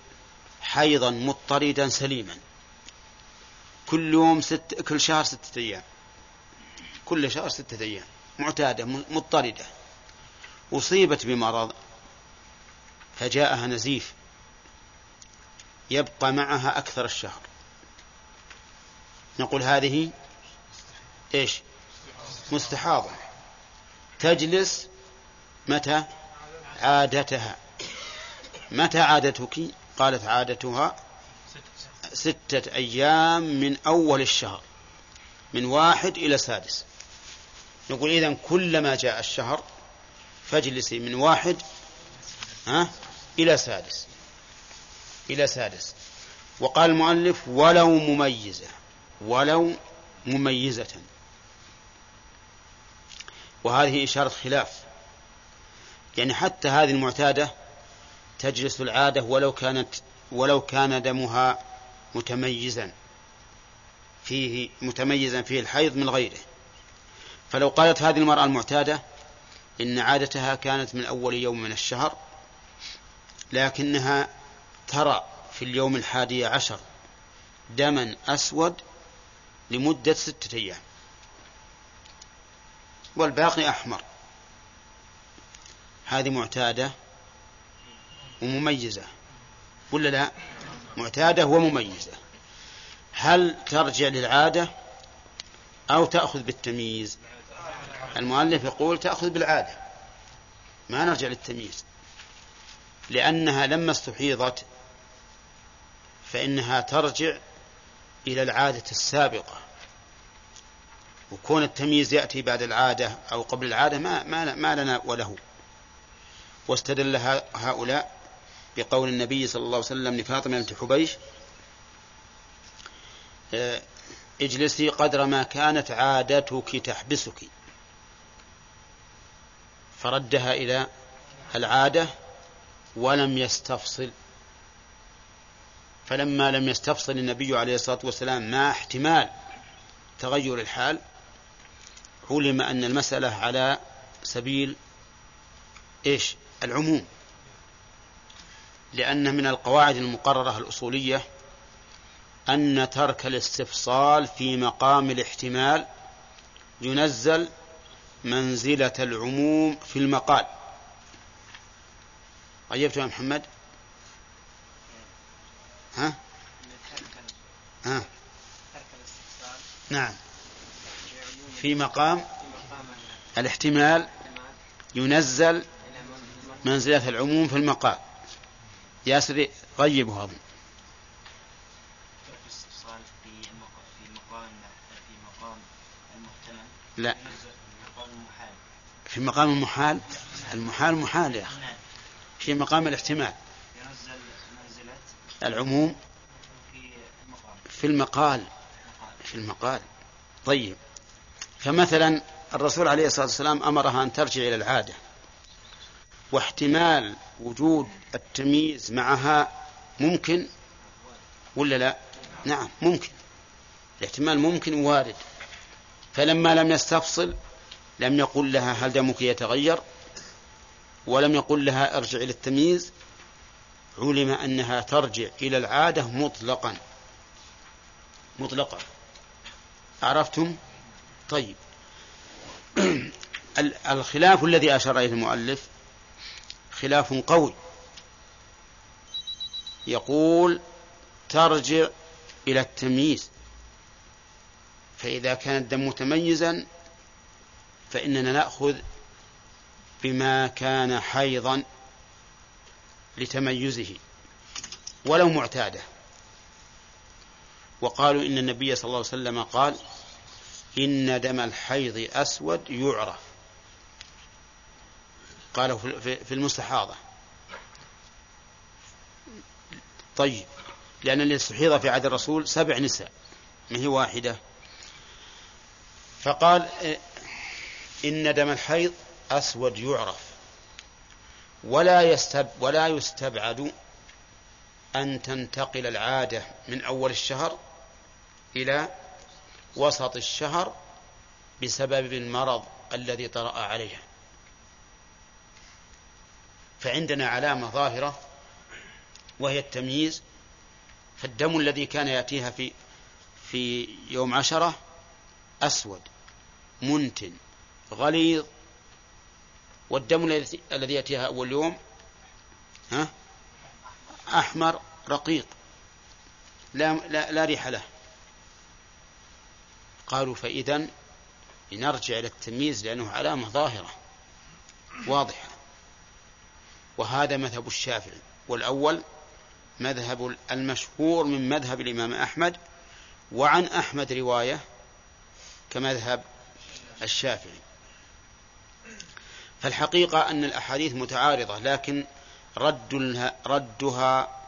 حيضا مضطردا سليما. كل يوم ست كل شهر ستة أيام. كل شهر ستة أيام. معتادة مضطردة. أصيبت بمرض فجاءها نزيف. يبقى معها أكثر الشهر. نقول هذه إيش؟ مستحاضة. تجلس متى؟ عادتها. متى عادتك؟ قالت عادتها ستة أيام من أول الشهر من واحد إلى سادس. نقول إذن كلما جاء الشهر فاجلسي من واحد ها إلى سادس إلى سادس. وقال المؤلف ولو مميزة ولو مميزة. وهذه إشارة خلاف. يعني حتى هذه المعتادة تجلس العادة ولو كانت ولو كان دمها متميزا. فيه متميزا فيه الحيض من غيره. فلو قالت هذه المرأة المعتادة إن عادتها كانت من أول يوم من الشهر لكنها ترى في اليوم الحادي عشر دما أسود لمدة ستة أيام. والباقي أحمر. هذه معتادة ومميزة ولا لا؟ معتادة ومميزة. هل ترجع للعادة أو تأخذ بالتمييز؟ المؤلف يقول تأخذ بالعادة ما نرجع للتمييز. لأنها لما استحيضت فإنها ترجع إلى العادة السابقة. وكون التمييز يأتي بعد العادة أو قبل العادة ما, ما, ما لنا وله. واستدل هؤلاء بقول النبي صلى الله عليه وسلم لفاطمة بنت حبيش آه، اجلسي قدر ما كانت عادتك تحبسك. فردها إلى العادة ولم يستفصل. فلما لم يستفصل النبي عليه الصلاة والسلام مع احتمال تغير الحال علم أن المسألة على سبيل إيش؟ العموم. لأن من القواعد المقررة الأصولية أن ترك الاستفصال في مقام الاحتمال ينزل منزلة العموم في المقال. غيبت يا محمد؟ ها؟ ها؟ نعم. في مقام الاحتمال ينزل منزلة العموم في المقال. ياسر غيبه أظن لا. في مقام المحال؟ المحال محال يا أخي. في مقام الاحتمال. العموم؟ في المقال. في المقال. طيب. فمثلا الرسول عليه الصلاة والسلام أمرها أن ترجع إلى العادة. واحتمال وجود التمييز معها ممكن ولا لا؟ نعم ممكن. الاحتمال ممكن وارد. فلما لم يستفصل لم يقل لها هل دمك يتغير ولم يقل لها ارجع إلى التمييز علم أنها ترجع إلى العادة مطلقا. مطلقا. عرفتم؟ طيب. الخلاف الذي أشار إليه المؤلف خلاف قوي. يقول ترجع إلى التمييز. فإذا كان الدم متميزا فإننا نأخذ بما كان حيضا لتميزه ولو معتادة. وقالوا إن النبي صلى الله عليه وسلم قال إن دم الحيض أسود يعرف. قاله في المستحاضة. طيب لأن اللي استحيض في عهد الرسول سبع نساء ما هي واحدة؟ فقال إن دم الحيض أسود يعرف ولا يستب ولا يستبعد أن تنتقل العادة من أول الشهر إلى وسط الشهر بسبب المرض الذي طرأ عليها. فعندنا علامة ظاهرة وهي التمييز فالدم الذي كان يأتيها في في يوم عشرة أسود منتن غليظ والدم الذي يأتيها أول يوم ها؟ أحمر رقيق. لا, لا, لا ريح له. قالوا فإذا لنرجع إلى التمييز لأنه علامة ظاهرة واضحة. وهذا مذهب الشافعي. والأول مذهب المشهور من مذهب الإمام أحمد وعن أحمد رواية كمذهب الشافعي. فالحقيقة أن الأحاديث متعارضة لكن رد ردها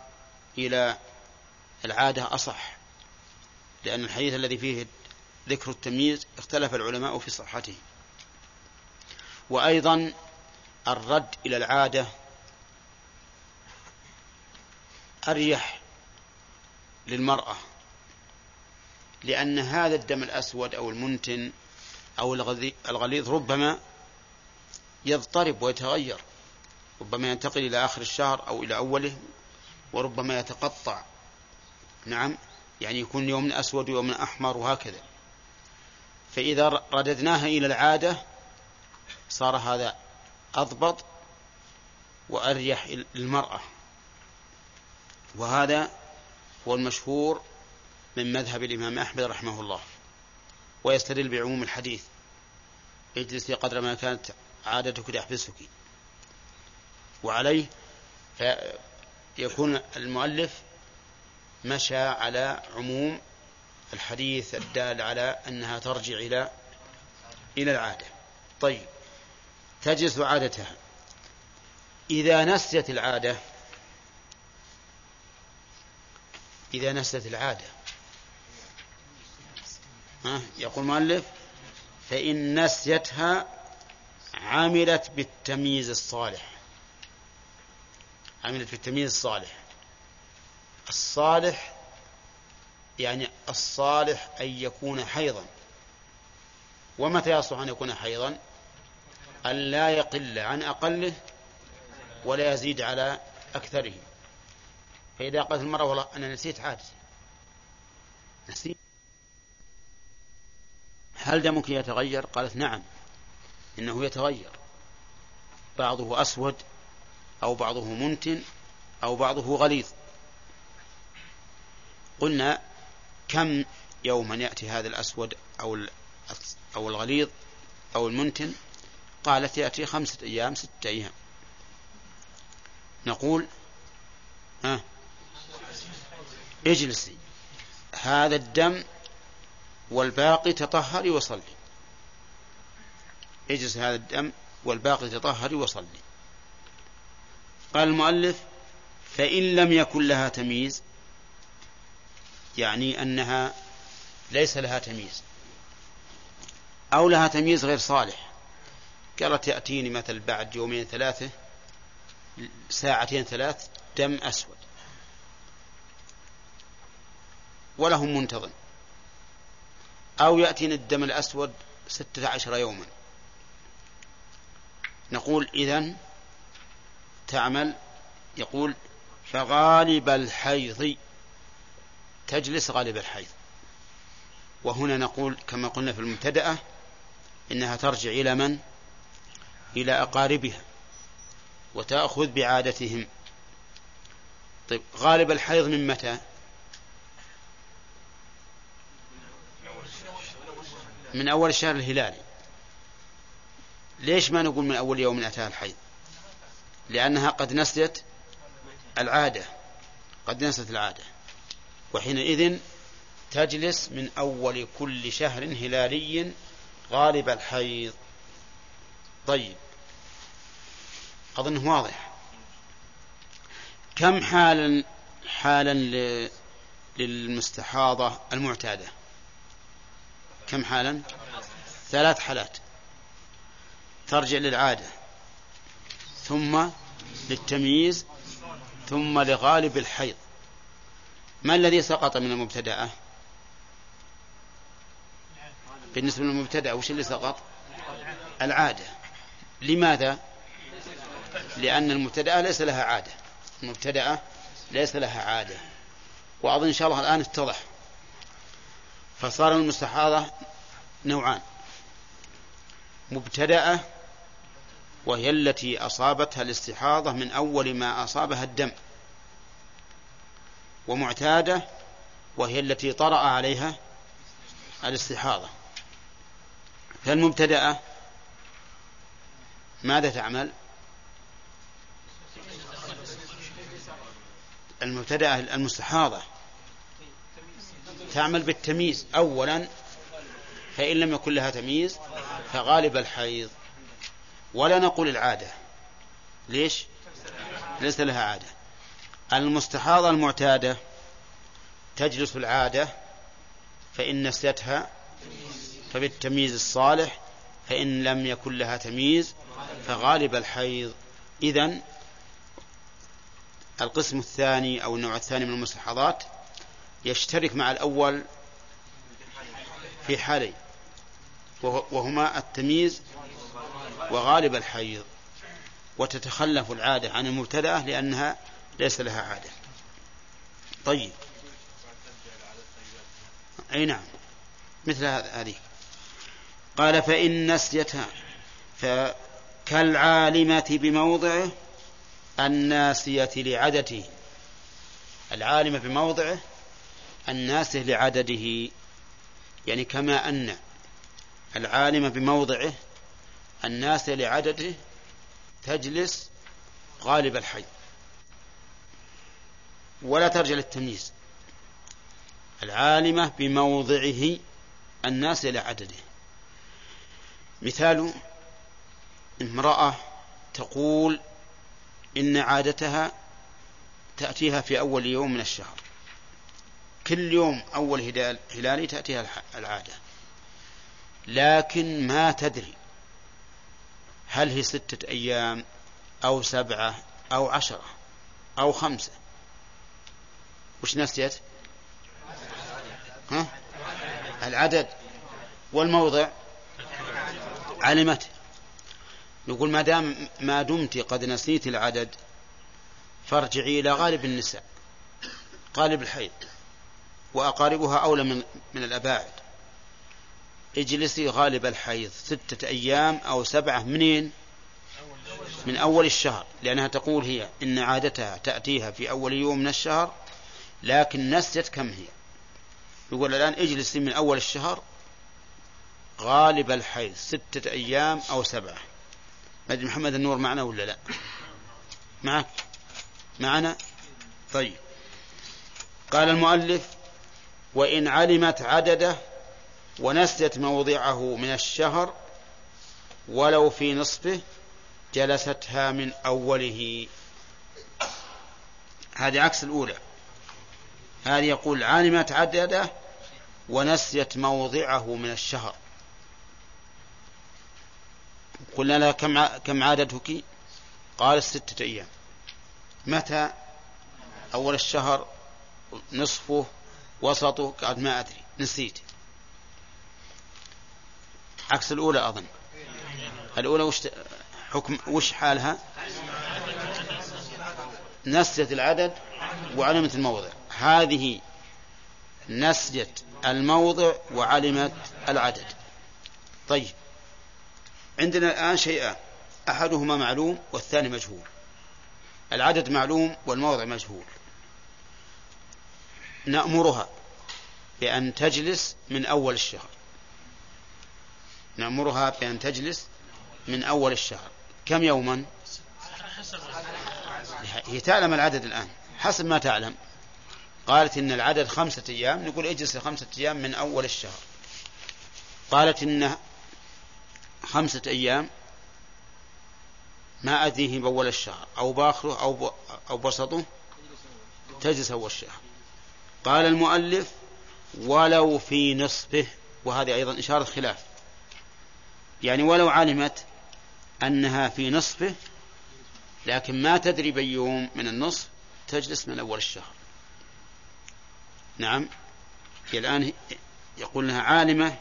إلى العادة أصح. لأن الحديث الذي فيه ذكر التمييز اختلف العلماء في صحته. وأيضا الرد إلى العادة أريح للمرأة لأن هذا الدم الأسود أو المنتن أو الغليظ ربما يضطرب ويتغير ربما ينتقل إلى آخر الشهر أو إلى أوله وربما يتقطع. نعم يعني يكون يوم أسود ويوم أحمر وهكذا. فإذا رددناها إلى العادة صار هذا أضبط وأريح للمرأة. وهذا هو المشهور من مذهب الإمام أحمد رحمه الله ويستدل بعموم الحديث. اجلسي قدر ما كانت عادتك تحبسك وعليه فيكون المؤلف مشى على عموم الحديث الدال على أنها ترجع إلى إلى العادة. طيب تجلس عادتها. إذا نسيت العادة إذا نسيت العادة. ها؟ يقول المؤلف فإن نسيتها عملت بالتمييز الصالح. عملت بالتمييز الصالح. الصالح يعني الصالح أن يكون حيضا. ومتى يصلح أن يكون حيضا؟ أن لا يقل عن أقله ولا يزيد على أكثره. فإذا قالت المرأة والله أنا نسيت عادتي نسيت. هل دمك يتغير؟ قالت نعم. إنه يتغير. بعضه أسود أو بعضه منتن أو بعضه غليظ. قلنا كم يوما يأتي هذا الأسود أو أو الغليظ أو المنتن؟ قالت يأتي خمسة أيام ستة أيام. نقول ها اجلسي هذا الدم والباقي تطهري وصلي. اجلس هذا الدم والباقي تطهري وصلي. قال المؤلف فإن لم يكن لها تمييز يعني أنها ليس لها تمييز. أو لها تمييز غير صالح. قالت يأتيني مثل بعد يومين ثلاثة ساعتين ثلاث دم أسود. وله منتظم أو يأتينا الدم الأسود ستة عشر يوما نقول إذن تعمل يقول فغالب الحيض تجلس غالب الحيض وهنا نقول كما قلنا في المبتدأة إنها ترجع إلى من؟ إلى أقاربها وتأخذ بعادتهم طيب غالب الحيض من متى؟ من أول الشهر الهلالي ليش ما نقول من أول يوم أتاها الحيض لأنها قد نسيت العادة. قد نسيت العادة. وحينئذ تجلس من أول كل شهر هلالي غالب الحيض. طيب. أظنه واضح. كم حالا حالا للمستحاضة المعتادة؟ كم حالا؟ ثلاث حالات. ترجع للعادة ثم للتمييز ثم لغالب الحيض. ما الذي سقط من المبتدأة بالنسبة للمبتدأ وش اللي سقط؟ العادة. لماذا؟ لأن المبتدأة ليس لها عادة. المبتدأة ليس لها عادة. وأظن إن شاء الله الآن اتضح. فصار المستحاضة نوعان. مبتدأة وهي التي أصابتها الاستحاضة من أول ما أصابها الدم. ومعتادة وهي التي طرأ عليها الاستحاضة. فالمبتدأة ماذا تعمل؟ المبتدأة المستحاضة. تعمل بالتمييز. أولا فإن لم يكن لها تمييز فغالب الحيض. ولا نقول العادة. ليش؟ ليس لها عادة. المستحاضة المعتادة تجلس العادة فإن نسيتها فبالتمييز الصالح فإن لم يكن لها تمييز فغالب الحيض. إذن القسم الثاني أو النوع الثاني من المستحاضات يشترك مع الأول في حالين وهما التمييز وغالب الحيض وتتخلف العادة عن المبتدأة لأنها ليس لها عادة. طيب. أي نعم. مثل هذه. قال فإن نسيتها فكالعالمة بموضعه الناسية لعدده العالمة بموضعه الناسه لعدده. يعني كما أن العالمة بموضعه الناسه لعدده تجلس غالب الحي. ولا ترجع للتمييز. العالمة بموضعه الناس إلى عدده مثال امرأة تقول إن عادتها تأتيها في أول يوم من الشهر. كل يوم أول هلال هلالي تأتيها العادة. لكن ما تدري هل هي ستة أيام أو سبعة أو عشرة أو خمسة. وش نسيت ها؟ العدد والموضع علمته نقول ما دام ما دمت قد نسيت العدد فارجعي إلى غالب النساء غالب الحيض. وأقاربها أولى من من الأباعد. اجلسي غالب الحيض ستة أيام أو سبعة منين؟ من أول الشهر لأنها تقول هي إن عادتها تأتيها في أول يوم من الشهر لكن نسيت كم هي. يقول الآن اجلسي من أول الشهر غالب الحيض ستة أيام أو سبعة. ما محمد النور معنا ولا لا؟ معك؟ معنا؟ طيب. قال المؤلف وإن علمت عدده ونسيت موضعه من الشهر ولو في نصفه جلستها من أوله هذه عكس الأولى هذه يقول علمت عدده ونسيت موضعه من الشهر قلنا لها كم كم عادتك؟ قال ستة أيام متى؟ أول الشهر نصفه وسطه قال ما أدري نسيت. عكس الأولى أظن. الأولى وش حكم وش حالها؟ نسيت العدد وعلمت الموضع. هذه نسيت الموضع وعلمت العدد. طيب. عندنا الآن شيئان أحدهما معلوم والثاني مجهول. العدد معلوم والموضع مجهول. نأمرها بأن تجلس من أول الشهر. نأمرها بأن تجلس من أول الشهر. كم يوما؟ هي تعلم العدد الآن حسب ما تعلم. قالت إن العدد خمسة أيام نقول اجلس خمسة أيام من أول الشهر. قالت إن خمسة أيام ما أدريه بأول الشهر أو بآخره أو أو بسطه تجلس أول الشهر. قال المؤلف ولو في نصفه وهذه أيضا إشارة خلاف. يعني ولو علمت أنها في نصفه لكن ما تدري بأي يوم من النصف تجلس من أول الشهر. نعم. هي الآن يقول لها عالمة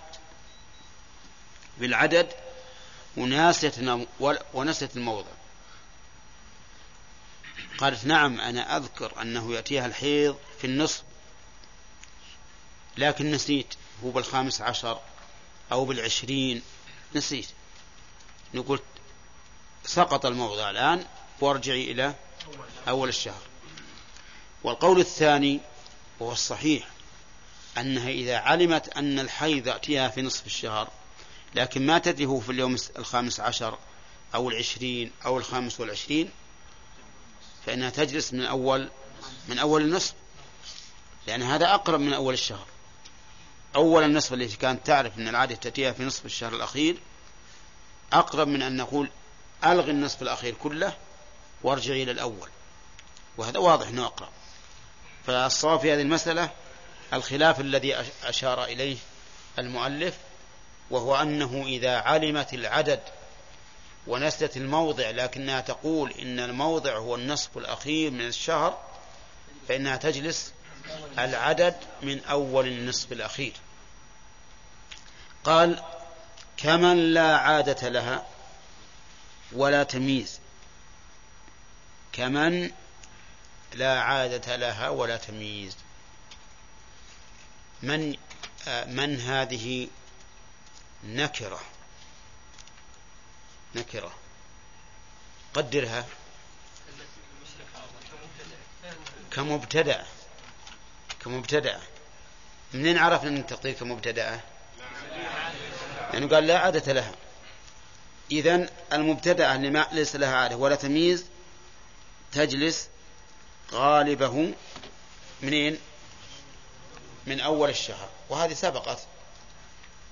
بالعدد ونسيت الموضع. قالت نعم أنا أذكر أنه يأتيها الحيض في النصف لكن نسيت. هو بالخامس عشر أو بالعشرين. نسيت. نقول سقط الموضع الآن وأرجعي إلى أول الشهر. والقول الثاني وهو الصحيح أنها إذا علمت أن الحيض يأتيها في نصف الشهر لكن ما تدري هو في اليوم الخامس عشر أو العشرين أو الخامس والعشرين فإنها تجلس من أول من أول النصف. لأن هذا أقرب من أول الشهر. أول النصف التي كانت تعرف أن العادة تأتيها في نصف الشهر الأخير أقرب من أن نقول ألغي النصف الأخير كله وارجعي إلى الأول. وهذا واضح أنه أقرب. فالصواب في هذه المسألة الخلاف الذي أشار إليه المؤلف وهو أنه إذا علمت العدد ونست الموضع لكنها تقول إن الموضع هو النصف الأخير من الشهر فإنها تجلس العدد من أول النصف الأخير. قال كمن لا عادة لها ولا تمييز. كمن لا عادة لها ولا تمييز. من من هذه نكرة؟ نكرة. قدرها. كمبتدأ. كمبتدأ. منين عرفنا أن التقدير كمبتدأ؟ يعني قال لا عادة لها. إذن المبتدأة اللي ما ليس لها عادة ولا تمييز تجلس غالبه منين؟ من أول الشهر. وهذه سبقت.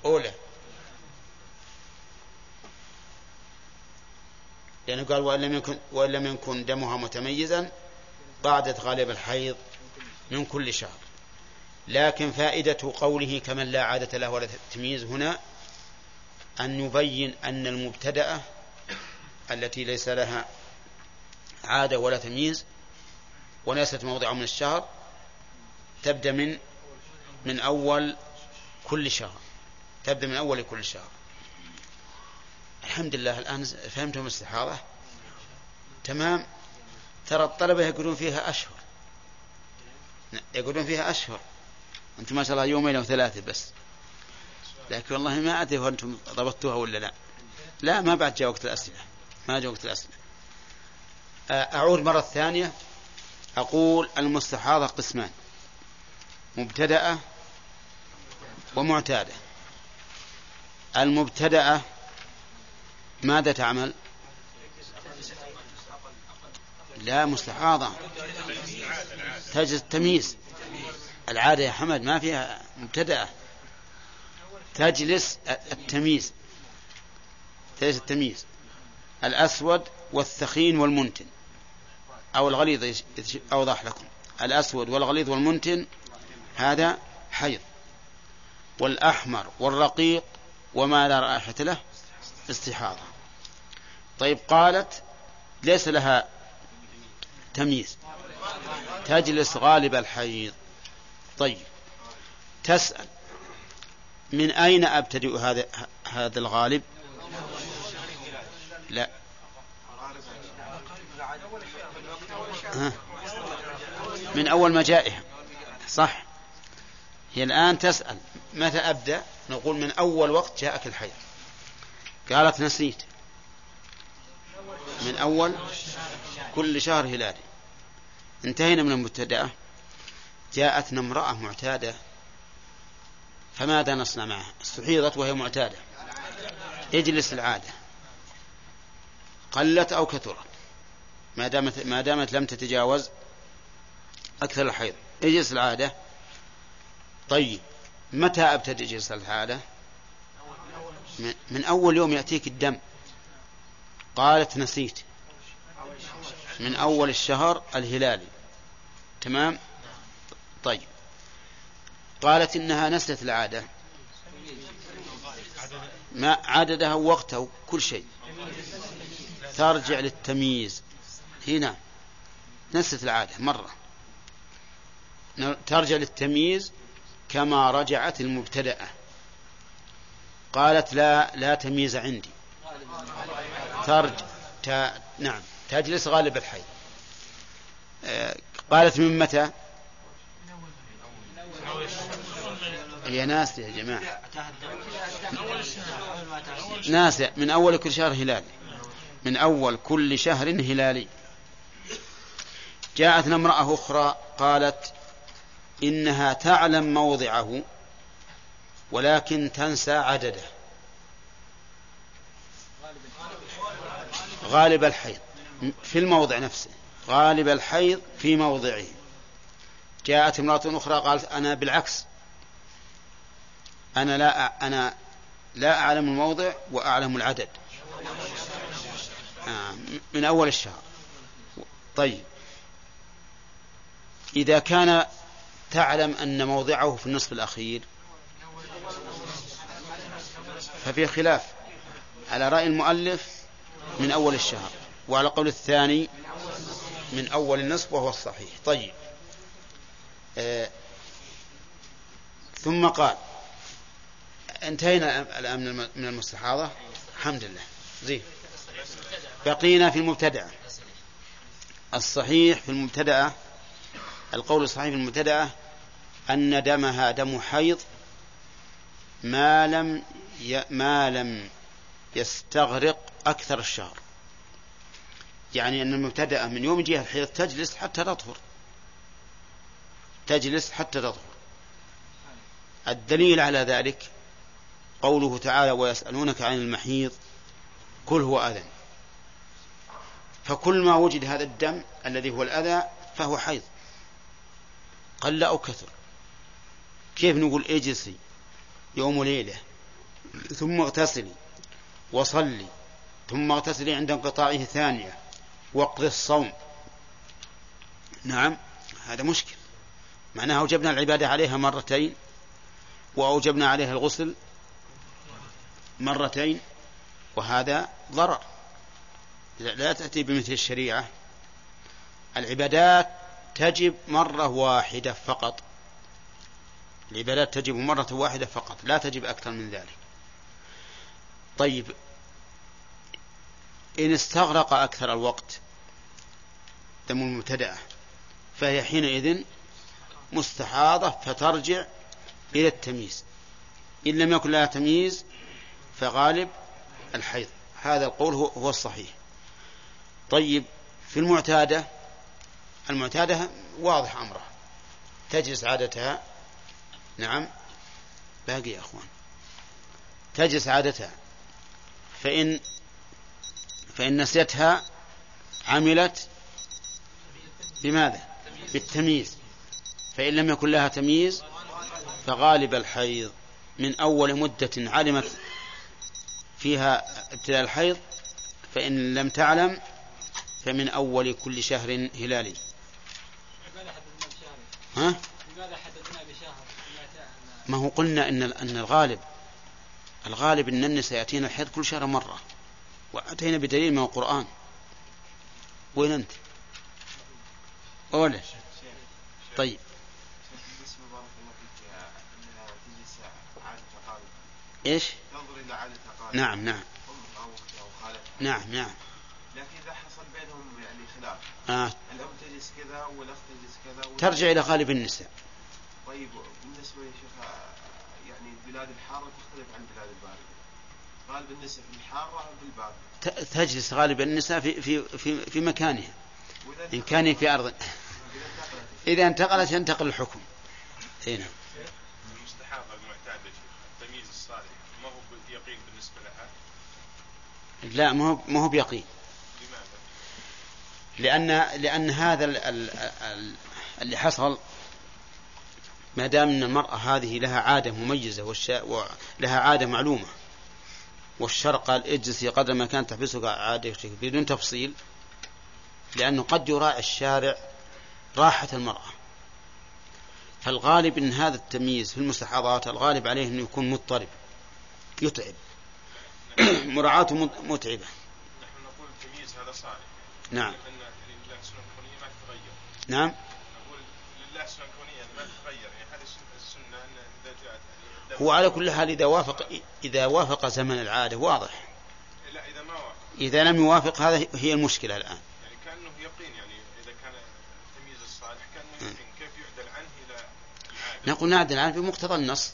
أولى. لأنه قال وإن لم يكن, وإن لم يكن دمها متميزا بعدت غالب الحيض من كل شهر. لكن فائدة قوله كمن لا عادة له ولا تمييز هنا أن يبين أن المبتدأة التي ليس لها عادة ولا تمييز وليست موضع من الشهر تبدأ من من أول كل شهر. تبدأ من أول كل شهر. الحمد لله الآن فهمتم الاستحاضة تمام. ترى الطلبة يقولون فيها أشهر. يقولون فيها أشهر. أنتم ما شاء الله يومين أو ثلاثة بس. لكن والله ما أدري أنتم ضبطتوها ولا لا. لا ما بعد جاء وقت الأسئلة. ما جاء وقت الأسئلة. أعود مرة ثانية. أقول المستحاضة قسمان. مبتدأة ومعتادة. المبتدأة ماذا تعمل؟ لا مستحاضة. تجلس التمييز العادة يا حمد ما فيها مبتدأة. تجلس التمييز. تجلس التمييز. الأسود والثخين والمنتن. أو الغليظ أوضح لكم. الأسود والغليظ والمنتن هذا حيض. والأحمر والرقيق وما لا رائحة له استحاضة. طيب قالت ليس لها تمييز. تجلس غالب الحيض. طيب. تسأل. من أين أبتدئ هذا هذا الغالب؟ لا. من أول ما جائها. صح. هي الآن تسأل. متى أبدأ؟ نقول من أول وقت جاءك الحيض قالت نسيت. من أول؟ كل شهر هلالي. انتهينا من المبتدأة. جاءتنا امرأة معتادة فماذا نصنع معها؟ استحيضت وهي معتادة. اجلس العادة. قلت أو كثرت. ما دامت ما دامت لم تتجاوز أكثر الحيض. اجلس العادة. طيب متى أبتدئ جلسة العادة؟ من أول يوم يأتيك الدم. قالت نسيت. من أول الشهر الهلالي تمام؟ طيب. قالت إنها نسلت العادة. ما عددها ووقتها كل شيء. ترجع للتمييز. هي نعم نست العادة مرة. ترجع للتمييز كما رجعت المبتدأة. قالت لا لا تمييز عندي. ترج ت... نعم تجلس غالب الحي. آه، قالت من متى؟ هي ناس يا جماعة. ناس من أول كل شهر هلالي. من أول كل شهر هلالي. جاءتنا امرأة أخرى قالت إنها تعلم موضعه ولكن تنسى عدده. غالب الحيض. في الموضع نفسه. غالب الحيض في موضعه. جاءت امرأة أخرى قالت أنا بالعكس. أنا لا أنا لا أعلم الموضع وأعلم العدد. آه، من أول الشهر. طيب. إذا كان تعلم أن موضعه في النصف الأخير ففي خلاف. على رأي المؤلف من أول الشهر. وعلى قول الثاني من أول النصف وهو الصحيح. طيب. ثم قال انتهينا الآن من المستحاضة؟ الحمد لله. زين. بقينا في المبتدأة الصحيح في المبتدأة القول الصحيح في المبتدأة أن دمها دم حيض ما لم ي... ما لم يستغرق أكثر الشهر. يعني أن المبتدأة من يوم يجيها الحيض تجلس حتى تطهر. تجلس حتى تطهر الدليل على ذلك قوله تعالى ويسألونك عن المحيض كل هو أذى. فكل ما وجد هذا الدم الذي هو الأذى فهو حيض. قل أو كثر كيف نقول اجلسي يوم وليلة ثم اغتسلي وصلي ثم اغتسلي عند انقطاعه ثانية واقضي الصوم؟ نعم هذا مشكل. معناها أوجبنا العبادة عليها مرتين وأوجبنا عليها الغسل مرتين وهذا ضرر. لا تأتي بمثل الشريعة. العبادات تجب مرة واحدة فقط. العبادات تجب مرة واحدة فقط لا تجب أكثر من ذلك. طيب إن استغرق أكثر الوقت دم المبتدأة فهي حينئذ مستحاضة فترجع إلى التمييز. إن لم يكن لها تمييز فغالب الحيض. هذا القول هو الصحيح. طيب في المعتادة المعتادة واضح أمرها. تجلس عادتها. نعم. باقي يا أخوان. تجلس عادتها. فإن فإن نسيتها عملت بماذا؟ بالتمييز. فإن لم يكن لها تمييز فغالب الحيض من أول مدة علمت فيها ابتلاء الحيض فإن لم تعلم فمن أول كل شهر هلالي ها؟ ما هو قلنا إن أن الغالب الغالب أن النساء يأتينا الحيض كل شهر مرة وأتينا بدليل من القرآن وين أنت؟ أولا طيب إيش؟ تنظر إلى عادتها قال نعم نعم. نعم نعم. لكن إذا حصل بينهم يعني خلاف. آه. الأم تجلس كذا والأخ تجلس كذا ترجع إلى غالب النساء. طيب بالنسبة يا شيخ يعني البلاد الحارة تختلف عن البلاد الباردة. غالب النساء في الحارة بالبارده تجلس غالب النساء في في في, في مكانها. إن كان في ارض إذا انتقلت ينتقل الحكم. إي نعم. لا ما هو بيقين. لأن لأن هذا اللي حصل ما دام أن المرأة هذه لها عادة مميزة ولها عادة معلومة والشرع قال اجلسي قدر ما كانت تحبسك عادتك بدون تفصيل لأنه قد يراعي الشارع راحة المرأة. فالغالب أن هذا التمييز في المستحاضات الغالب عليه أنه يكون مضطرب يتعب. مراعاته متعبة. نحن نقول التمييز هذا صالح. نعم. أن السنة الكونية ما تتغير نعم. أقول لله سنة كونية ما تتغير يعني هذه السنة- إذا جاءت يعني هو على كل حال إذا وافق إذا وافق زمن العادة واضح. لا إذا ما وافق. إذا لم يوافق هذا هي المشكلة الآن. يعني كأنه يقين يعني إذا كان التمييز الصالح كأنه يقين. كيف يعدل عنه إلى العادة؟ نقول نعدل عنه بمقتضى النص.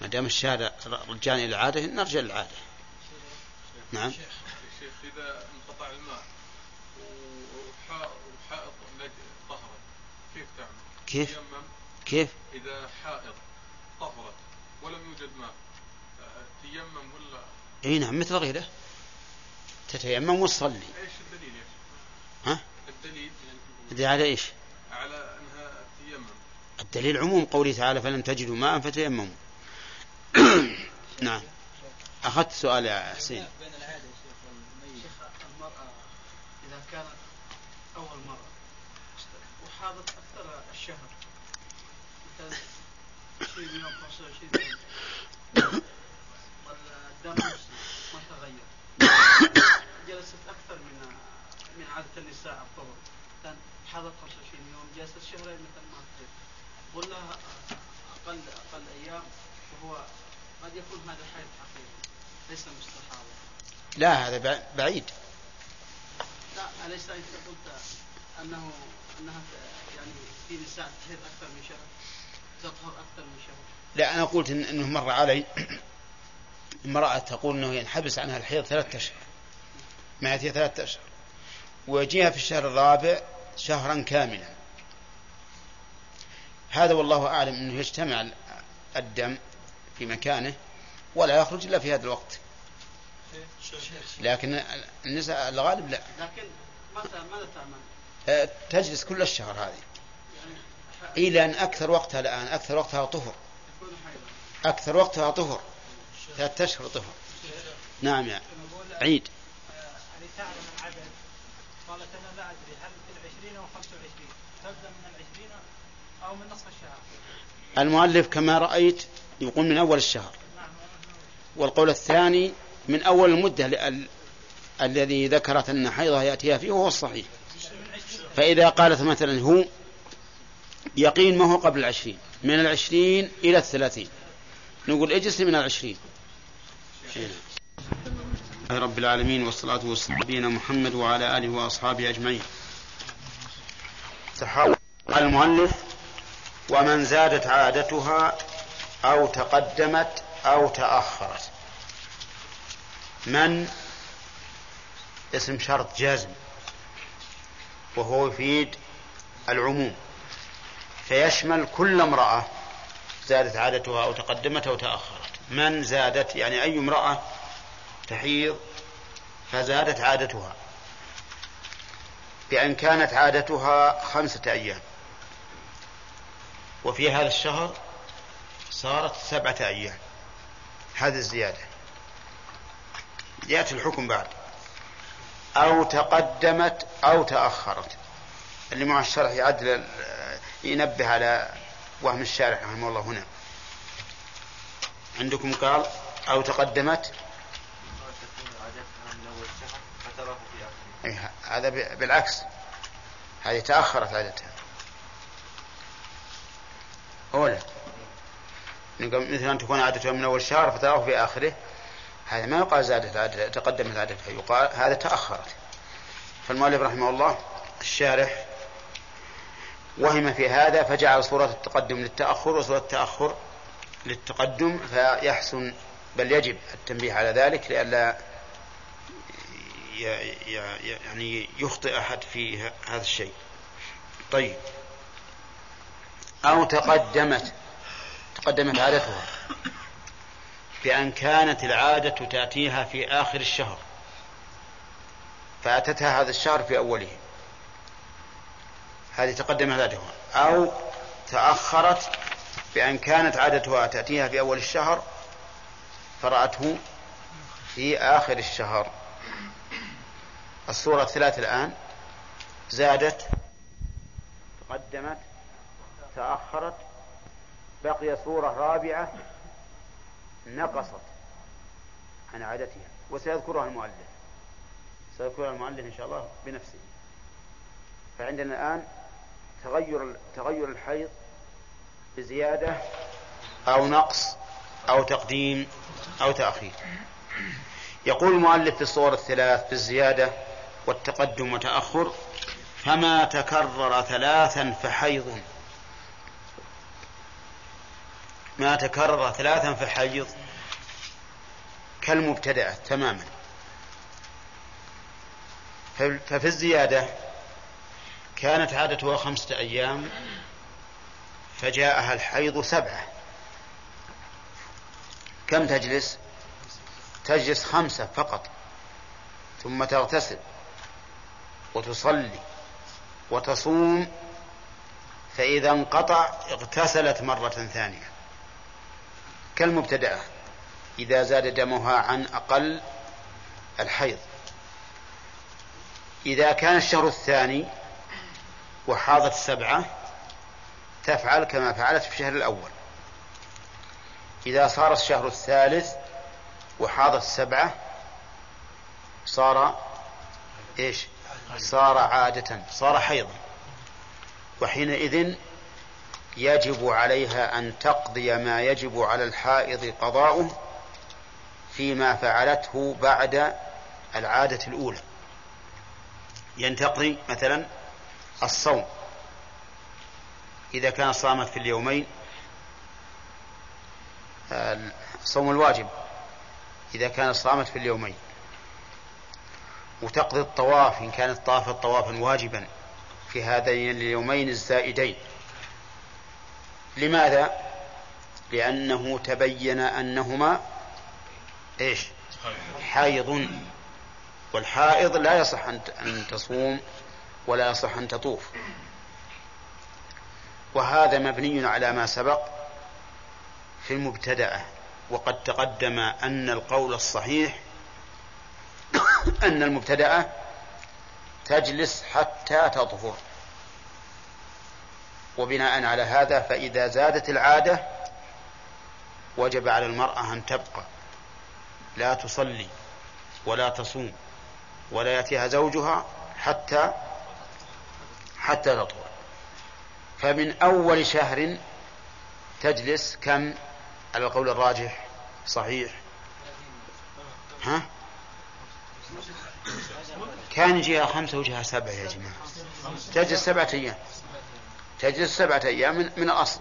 ما دام الشارع رجعنا إلى العادة نرجع للعادة. نعم. شيخ إذا انقطع الماء وحائط لج طهرت كيف تعمل؟ كيف؟ كيف؟ إذا حائط طهرت ولم يوجد ماء آه، تيمم ولا؟ إي نعم مثل غيره. تتيمم وتصلي. إيش الدليل يا شيخ؟ ها؟ الدليل دليل على إيش؟ على أنها تيمم. الدليل عموم قوله تعالى فلم تجدوا ماء فتيمموا. نعم. أخذت سؤال يا حسين بين العادة يا شيخ والميت شيخ المرأة إذا كانت أول مرة الشهر. مثلا 20 يوم 25 يوم. والدم ما تغير. جلست أكثر من من عادة النساء الطهر. كان حاضت 25 يوم جلست شهرين مثل ما قلت. لها أقل أقل أيام وهو قد يكون هذا حيض حقيقي. ليس مستحاضة لا هذا بع- بعيد. لا أليس أنت قلت أنه أنها ت- يعني أكثر من شهر تطهر أكثر من شهر. لا أنا قلت إن أنه مر علي. امرأة تقول أنه ينحبس عنها الحيض ثلاثة أشهر. ما هي ثلاثة أشهر. ويجيها في الشهر الرابع شهرا كاملا. هذا والله أعلم أنه يجتمع الدم في مكانه ولا يخرج إلا في هذا الوقت. لكن النساء الغالب لا. لكن متى ماذا تعمل؟ أه، تجلس كل الشهر هذه. يعني ح- إلى أن أكثر وقتها الآن أكثر وقتها طهر. أكثر وقتها طهر. ثلاثة أشهر طهر. نعم يا عيد. هل تعلم العدد قالت أنا لا ادري هل في العشرين أو 25 تبدا من العشرين أو من نصف الشهر المؤلف كما رأيت يقول من أول الشهر. والقول الثاني من أول المدة ال- الذي ذكرت أن حيضها يأتيها فيه وهو الصحيح. فإذا قالت مثلا هو يقين ما هو قبل العشرين من العشرين إلى الثلاثين. نقول اجلس من العشرين. هنا. لله رب العالمين والصلاة والسلام نبينا محمد وعلى آله وأصحابه أجمعين. قال المؤلف ومن زادت عادتها أو تقدمت أو تأخرت. من؟ اسم شرط جازم. وهو يفيد العموم فيشمل كل امرأة زادت عادتها أو تقدمت أو تأخرت من زادت؟ يعني أي امرأة تحيض فزادت عادتها بأن كانت عادتها خمسة أيام. وفي هذا الشهر صارت سبعة أيام. هذه الزيادة. يأتي الحكم بعد. أو تقدمت أو تأخرت. اللي مع الشرح يعدل ينبه على وهم الشارع رحمه الله هنا. عندكم قال أو تقدمت؟ إيه، هذا بالعكس. هذه تأخرت عادتها. نقول مثل أن تكون عادتها من أول الشهر فتراه في آخره. هذا ما يقال زادت تقدمت عادتها يقال هذا تأخرت. فالمؤلف رحمه الله الشارح وهم في هذا فجعل صورة التقدم للتأخر وصورة التأخر للتقدم فيحسن بل يجب التنبيه على ذلك لئلا يعني يخطئ أحد في هذا الشيء. طيب. أو تقدمت تقدمت عادتها. بأن كانت العادة تأتيها في آخر الشهر. فأتتها هذا الشهر في أوله. هذه تقدمت عادتها أو تأخرت بأن كانت عادتها تأتيها في أول الشهر فرأته في آخر الشهر. الصورة الثلاث الآن. زادت تقدمت تأخرت بقي صورة رابعة نقصت عن عادتها وسيذكرها المؤلف. سيذكرها المؤلف إن شاء الله بنفسه. فعندنا الآن تغير تغير الحيض بزيادة أو نقص أو تقديم أو تأخير. يقول المؤلف في الصور الثلاث بالزيادة والتقدم وتأخر فما تكرر ثلاثا فحيض ما تكرر ثلاثا فحيض كالمبتدأة تماما. ففي الزيادة كانت عادتها خمسة أيام فجاءها الحيض سبعة. كم تجلس؟ تجلس خمسة فقط ثم تغتسل وتصلي وتصوم فإذا انقطع اغتسلت مرة ثانية. كالمبتدأة إذا زاد دمها عن أقل الحيض. إذا كان الشهر الثاني وحاضت سبعة تفعل كما فعلت في الشهر الأول. إذا صار الشهر الثالث وحاضت سبعة صار إيش؟ صار عادة صار حيضا. وحينئذ يجب عليها أن تقضي ما يجب على الحائض قضاؤه فيما فعلته بعد العادة الأولى. ينتقضي مثلا الصوم. إذا كان صامت في اليومين الصوم الواجب. إذا كانت صامت في اليومين. وتقضي الطواف إن كانت طافت طوافا واجبا في هذين اليومين الزائدين. لماذا؟ لأنه تبين أنهما إيش؟ حائض. والحائض لا يصح أن تصوم ولا يصح أن تطوف. وهذا مبني على ما سبق في المبتدأة. وقد تقدم أن القول الصحيح أن المبتدأة تجلس حتى تطهر. وبناء على هذا فإذا زادت العادة وجب على المرأة أن تبقى لا تصلي ولا تصوم ولا يأتيها زوجها حتى حتى تطهر. فمن أول شهر تجلس كم؟ على القول الراجح صحيح؟ ها؟ كان يجيها خمسة وجهها سبعة يا جماعة. تجلس سبعة أيام. تجلس سبعة أيام من, من الأصل.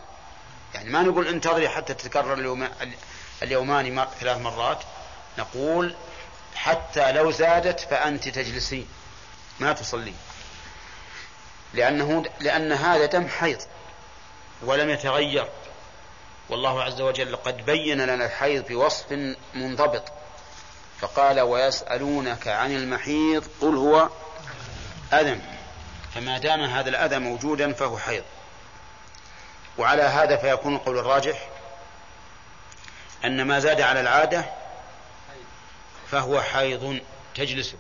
يعني ما نقول انتظري حتى تتكرر اليوم اليومان ثلاث مرات. نقول حتى لو زادت فأنت تجلسين ما تصلين. لأنه لأن هذا دم حيض ولم يتغير. والله عز وجل قد بين لنا الحيض بوصف منضبط. فقال ويسألونك عن المحيض قل هو أذى فما دام هذا الأذى موجودا فهو حيض. وعلى هذا فيكون القول الراجح أن ما زاد على العادة فهو حيض تجلسه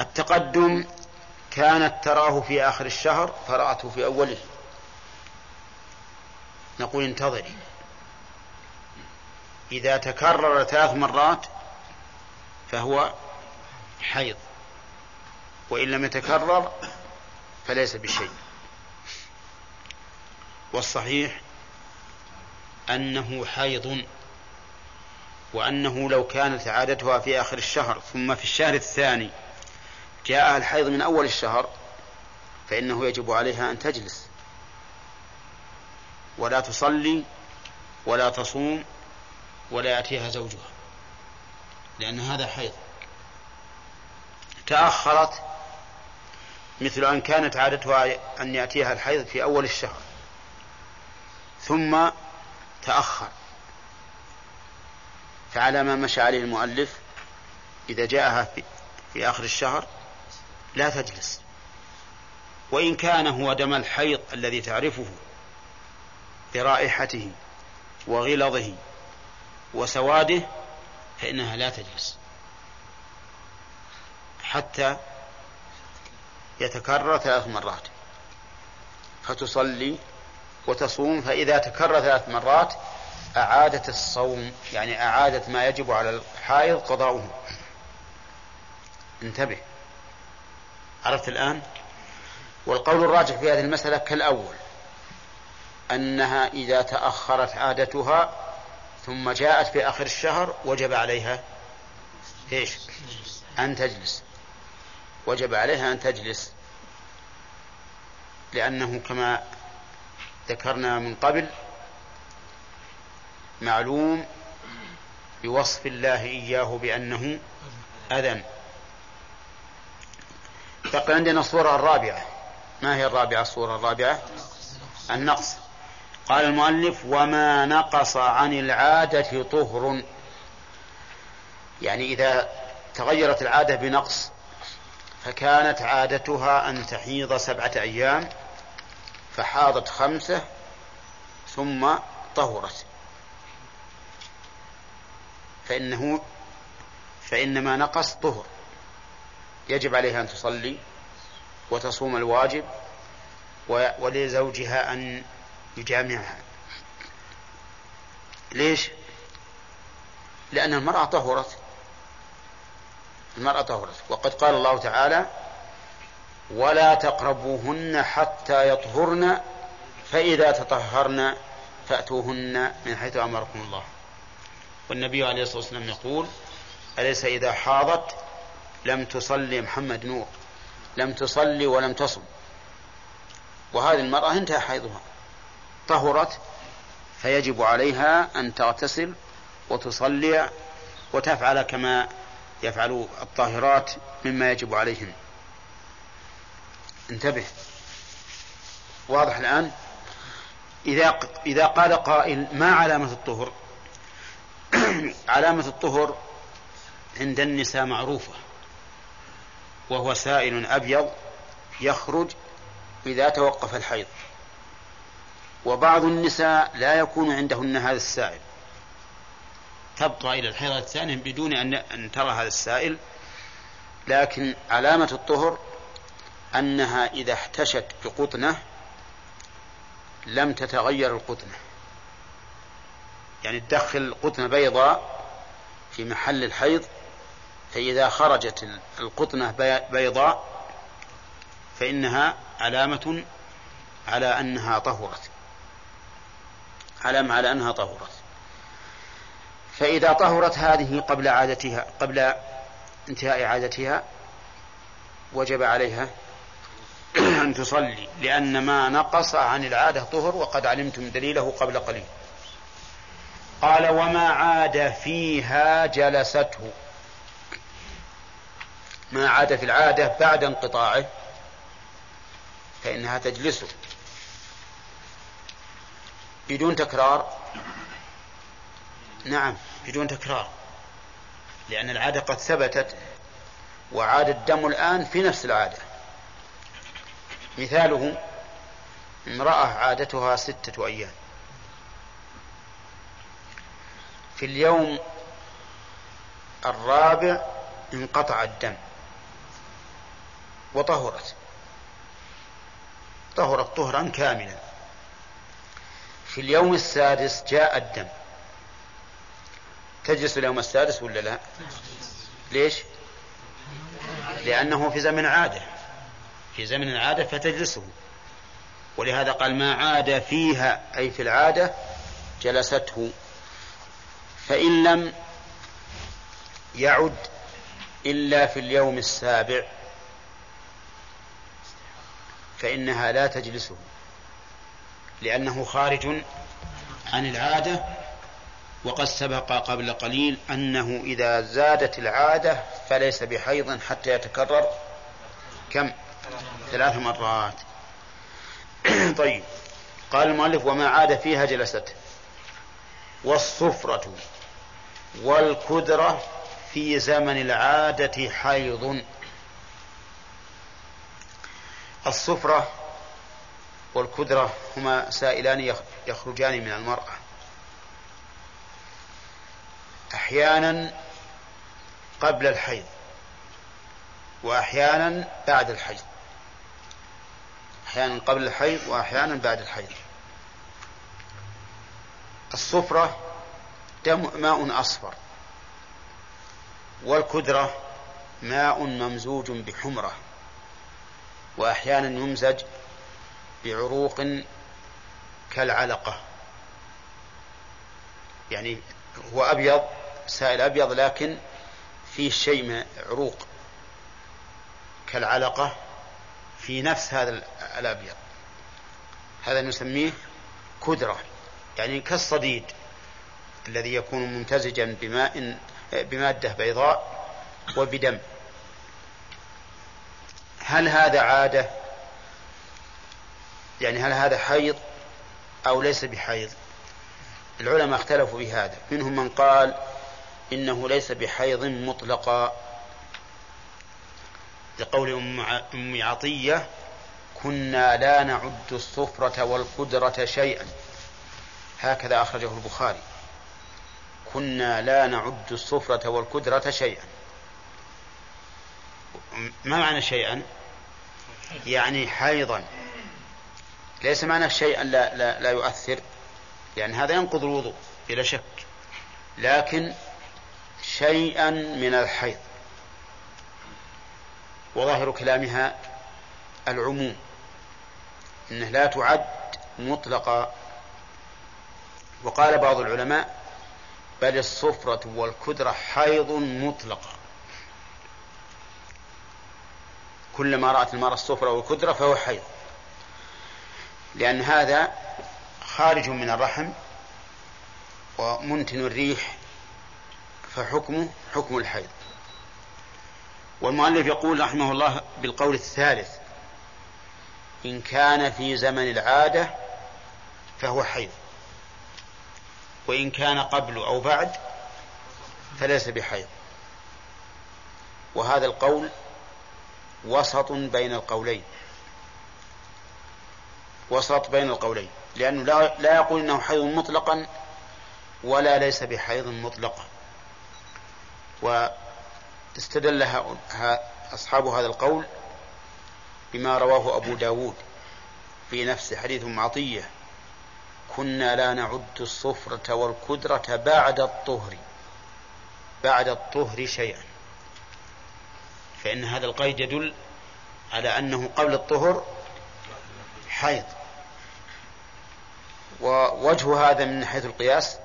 التقدم كانت تراه في آخر الشهر فرأته في أوله. نقول انتظري. إذا تكرر ثلاث مرات فهو حيض. وإن لم يتكرر فليس بشيء. والصحيح أنه حيض وأنه لو كانت عادتها في آخر الشهر ثم في الشهر الثاني جاءها الحيض من أول الشهر فإنه يجب عليها أن تجلس. ولا تصلي ولا تصوم ولا يأتيها زوجها لأن هذا حيض. تأخرت مثل أن كانت عادتها أن يأتيها الحيض في أول الشهر ثم تأخر. فعلى ما مشى عليه المؤلف إذا جاءها في, في آخر الشهر لا تجلس. وإن كان هو دم الحيض الذي تعرفه برائحته وغلظه وسواده فإنها لا تجلس. حتى يتكرر ثلاث مرات. فتصلي وتصوم فإذا تكرر ثلاث مرات أعادت الصوم يعني أعادت ما يجب على الحائض قضاؤه. انتبه. عرفت الآن؟ والقول الراجح في هذه المسألة كالأول أنها إذا تأخرت عادتها ثم جاءت في آخر الشهر وجب عليها إيش؟ أن تجلس. وجب عليها أن تجلس. لأنه كما ذكرنا من قبل معلوم بوصف الله إياه بأنه أذن. بقي عندنا الصورة الرابعة. ما هي الرابعة الصورة الرابعة؟ النقص. قال المؤلف وما نقص عن العادة طهر. يعني إذا تغيرت العادة بنقص فكانت عادتها أن تحيض سبعة أيام فحاضت خمسة ثم طهرت. فإنه فإن ما نقص طهر. يجب عليها أن تصلي وتصوم الواجب ولزوجها أن يجامعها. ليش؟ لأن المرأة طهرت. المرأة طهرت وقد قال الله تعالى ولا تقربوهن حتى يطهرن فإذا تطهرن فأتوهن من حيث أمركم الله. والنبي عليه الصلاة والسلام يقول أليس إذا حاضت لم تصلي محمد نور لم تصلي ولم تصم. وهذه المرأة انتهى حيضها. طهرت فيجب عليها أن تغتسل وتصلي وتفعل كما يفعل الطاهرات مما يجب عليهن انتبه. واضح الآن؟ إذا إذا قال قائل ما علامة الطهر؟ علامة الطهر عند النساء معروفة. وهو سائل أبيض يخرج إذا توقف الحيض. وبعض النساء لا يكون عندهن هذا السائل. تبقى إلى الحيضة الثانية بدون أن ترى هذا السائل. لكن علامة الطهر أنها إذا احتشت بقطنة لم تتغير القطنة. يعني تدخل قطنة بيضاء في محل الحيض فإذا خرجت القطنة بيضاء فإنها علامة على أنها طهرت. علامة على أنها طهرت. فإذا طهرت هذه قبل عادتها قبل انتهاء عادتها وجب عليها أن تصلي لأن ما نقص عن العادة طهر وقد علمتم دليله قبل قليل. قال وما عاد فيها جلسته. ما عاد في العادة بعد انقطاعه فإنها تجلسه. بدون تكرار نعم. بدون تكرار. لأن العادة قد ثبتت وعاد الدم الآن في نفس العادة. مثاله امرأة عادتها ستة أيام. في اليوم الرابع انقطع الدم. وطهرت. طهرت طهرا كاملا. في اليوم السادس جاء الدم. تجلس اليوم السادس ولا لا؟ ليش؟ لأنه في زمن عادة. في زمن العادة فتجلسه. ولهذا قال ما عاد فيها أي في العادة جلسته. فإن لم يعد إلا في اليوم السابع فإنها لا تجلسه. لأنه خارج عن العادة وقد سبق قبل قليل أنه إذا زادت العادة فليس بحيض حتى يتكرر. كم؟ ثلاث مرات. طيب. قال المؤلف وما عاد فيها جلست. والصفرة والكدرة في زمن العادة حيض. الصفرة والكدرة هما سائلان يخرجان من المرأة. أحيانا قبل الحيض وأحيانا بعد الحيض. أحيانا قبل الحيض وأحيانا بعد الحيض. الصفرة دم ماء أصفر والكدرة ماء ممزوج بحمرة وأحيانا يمزج بعروق كالعلقة. يعني هو أبيض سائل أبيض لكن فيه شيء من عروق كالعلقة في نفس هذا الأبيض. هذا نسميه كدرة يعني كالصديد الذي يكون ممتزجا بماء بمادة بيضاء وبدم. هل هذا عادة؟ يعني هل هذا حيض أو ليس بحيض؟ العلماء اختلفوا في هذا منهم من قال إنه ليس بحيض مطلقا. لقول أم عطية كنا لا نعد الصفرة والقدرة شيئا. هكذا أخرجه البخاري. كنا لا نعد الصفرة والقدرة شيئا. ما معنى شيئا؟ يعني حيضا. ليس معنى شيئا لا, لا, لا يؤثر. لأن هذا ينقض الوضوء بلا شك. لكن شيئا من الحيض. وظاهر كلامها العموم إنه لا تعد مطلقا. وقال بعض العلماء بل الصفرة والكدرة حيض مطلقة كلما رأت المرأة الصفرة والكدرة فهو حيض. لأن هذا خارج من الرحم ومنتن الريح فحكمه حكم الحيض. والمؤلف يقول رحمه الله بالقول الثالث إن كان في زمن العادة فهو حيض وإن كان قبل أو بعد فليس بحيض. وهذا القول وسط بين القولين وسط بين القولين لأنه لا, يقول إنه حيض مطلقا ولا ليس بحيض مطلقا. واستدل أصحاب هذا القول بما رواه أبو داود في نفس حديث معطية كنا لا نعد الصفرة والكدرة بعد الطهر بعد الطهر شيئا. فإن هذا القيد يدل على أنه قبل الطهر حيض. ووجه هذا من حيث القياس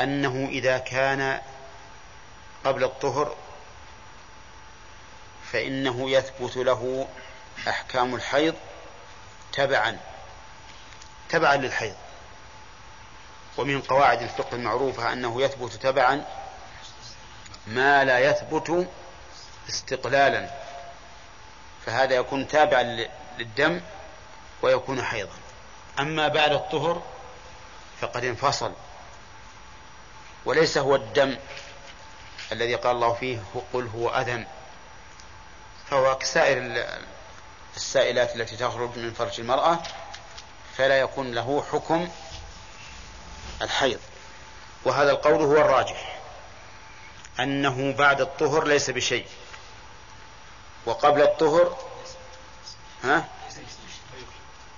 أنه إذا كان قبل الطهر فإنه يثبت له أحكام الحيض تبعا تبعا للحيض ومن قواعد الفقه المعروفة أنه يثبت تبعا ما لا يثبت استقلالا فهذا يكون تابعا للدم ويكون حيضا. أما بعد الطهر فقد انفصل وليس هو الدم. الذي قال الله فيه قل هو أذى فهو كسائر السائلات التي تخرج من فرج المرأة فلا يكون له حكم الحيض. وهذا القول هو الراجح أنه بعد الطهر ليس بشيء. وقبل الطهر ها؟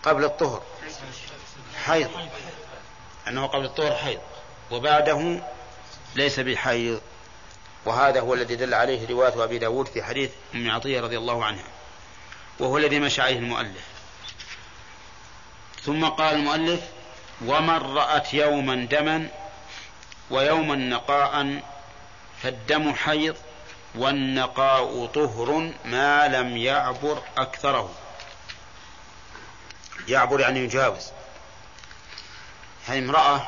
قبل الطهر حيض. أنه قبل الطهر حيض. وبعده ليس بحيض. وهذا هو الذي دل عليه رواية أبي داود في حديث أم عطية رضي الله عنها وهو الذي مشى عليه المؤلف. ثم قال المؤلف ومن رأت يوما دما ويوما نقاء فالدم حيض والنقاء طهر ما لم يعبر أكثره. يعبر يعني يجاوز. هذه امرأة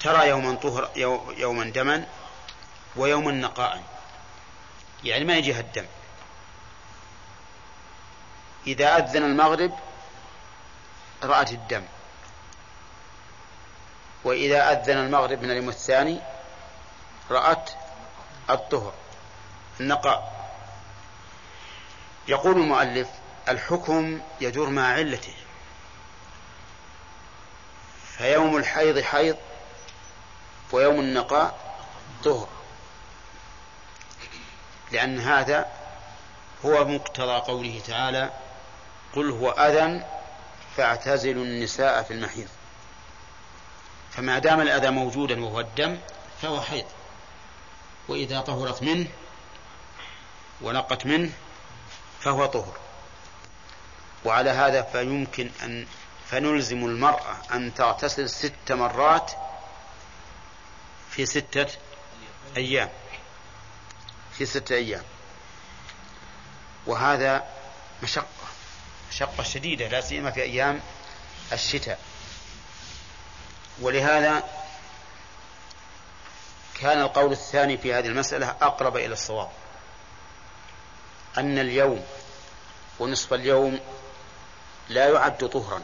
ترى يوما طهر يوما دما ويوما نقاء يعني ما يجيها الدم إذا أذن المغرب رأت الدم. وإذا أذن المغرب من اليوم الثاني رأت الطهر النقاء. يقول المؤلف الحكم يدور مع علته. فيوم الحيض حيض ويوم النقاء طهر. لأن هذا هو مقتضى قوله تعالى قل هو أذى فاعتزلوا النساء في المحيض. فما دام الأذى موجودا وهو الدم فهو حيض وإذا طهرت منه ونقت منه فهو طهر. وعلى هذا فيمكن أن فنلزم المرأة أن تغتسل ست مرات في ستة أيام. في ستة أيام. وهذا مشقة. مشقة شديدة لا سيما في أيام الشتاء. ولهذا كان القول الثاني في هذه المسألة أقرب إلى الصواب. أن اليوم ونصف اليوم لا يعد طهرا.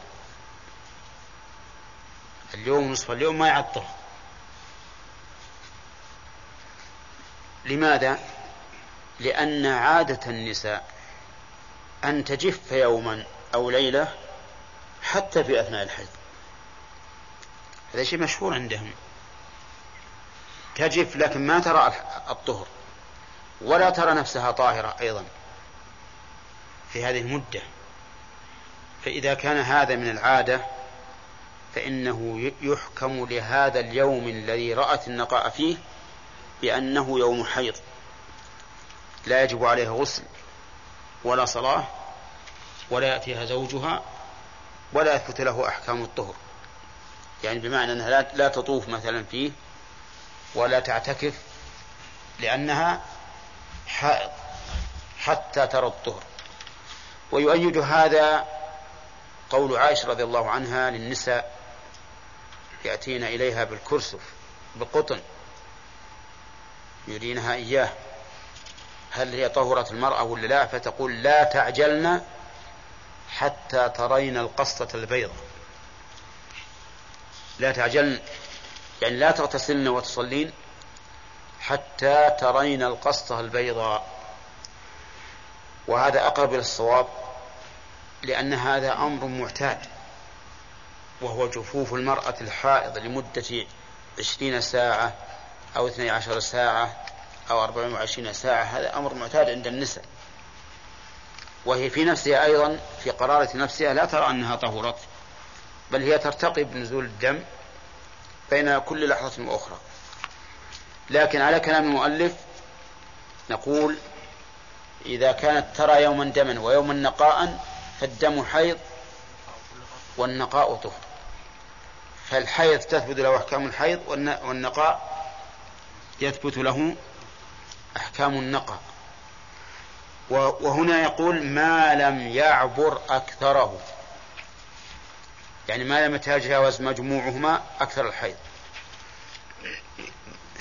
اليوم ونصف اليوم ما يعد طهر. لماذا؟ لأن عادة النساء أن تجف يوما أو ليلة حتى في أثناء الحيض هذا شيء مشهور عندهم. تجف لكن ما ترى الطهر. ولا ترى نفسها طاهرة أيضا في هذه المدة. فإذا كان هذا من العادة فإنه يحكم لهذا اليوم الذي رأت النقاء فيه بأنه يوم حيض. لا يجب عليها غسل ولا صلاة ولا يأتيها زوجها ولا يثبت له أحكام الطهر. يعني بمعنى أنها لا تطوف مثلا فيه ولا تعتكف لأنها حائض حتى ترى الطهر. ويؤيد هذا قول عائشة رضي الله عنها للنساء يأتين إليها بالكرسف بقطن يرينها إياه. هل هي طهرت المرأة ولا لا؟ فتقول لا تعجلن حتى ترين القصة البيضة لا تعجلن يعني لا تغتسلن وتصلين حتى ترين القصة البيضاء. وهذا أقرب إلى الصواب لأن هذا أمر معتاد وهو جفوف المرأة الحائض لمدة عشرين ساعة أو اثني عشر ساعة أو أربعين وعشرين ساعة هذا أمر معتاد عند النساء. وهي في نفسها أيضا في قرارة نفسها لا ترى أنها طهرت بل هي ترتقي بنزول الدم بين كل لحظة وأخرى. لكن على كلام المؤلف نقول إذا كانت ترى يوما دما ويوما نقاء فالدم حيض والنقاء طهر. فالحيض تثبت له أحكام الحيض والنقاء يثبت له أحكام النقاء وهنا يقول ما لم يعبر أكثره. يعني ما لم يتجاوز مجموعهما أكثر الحيض.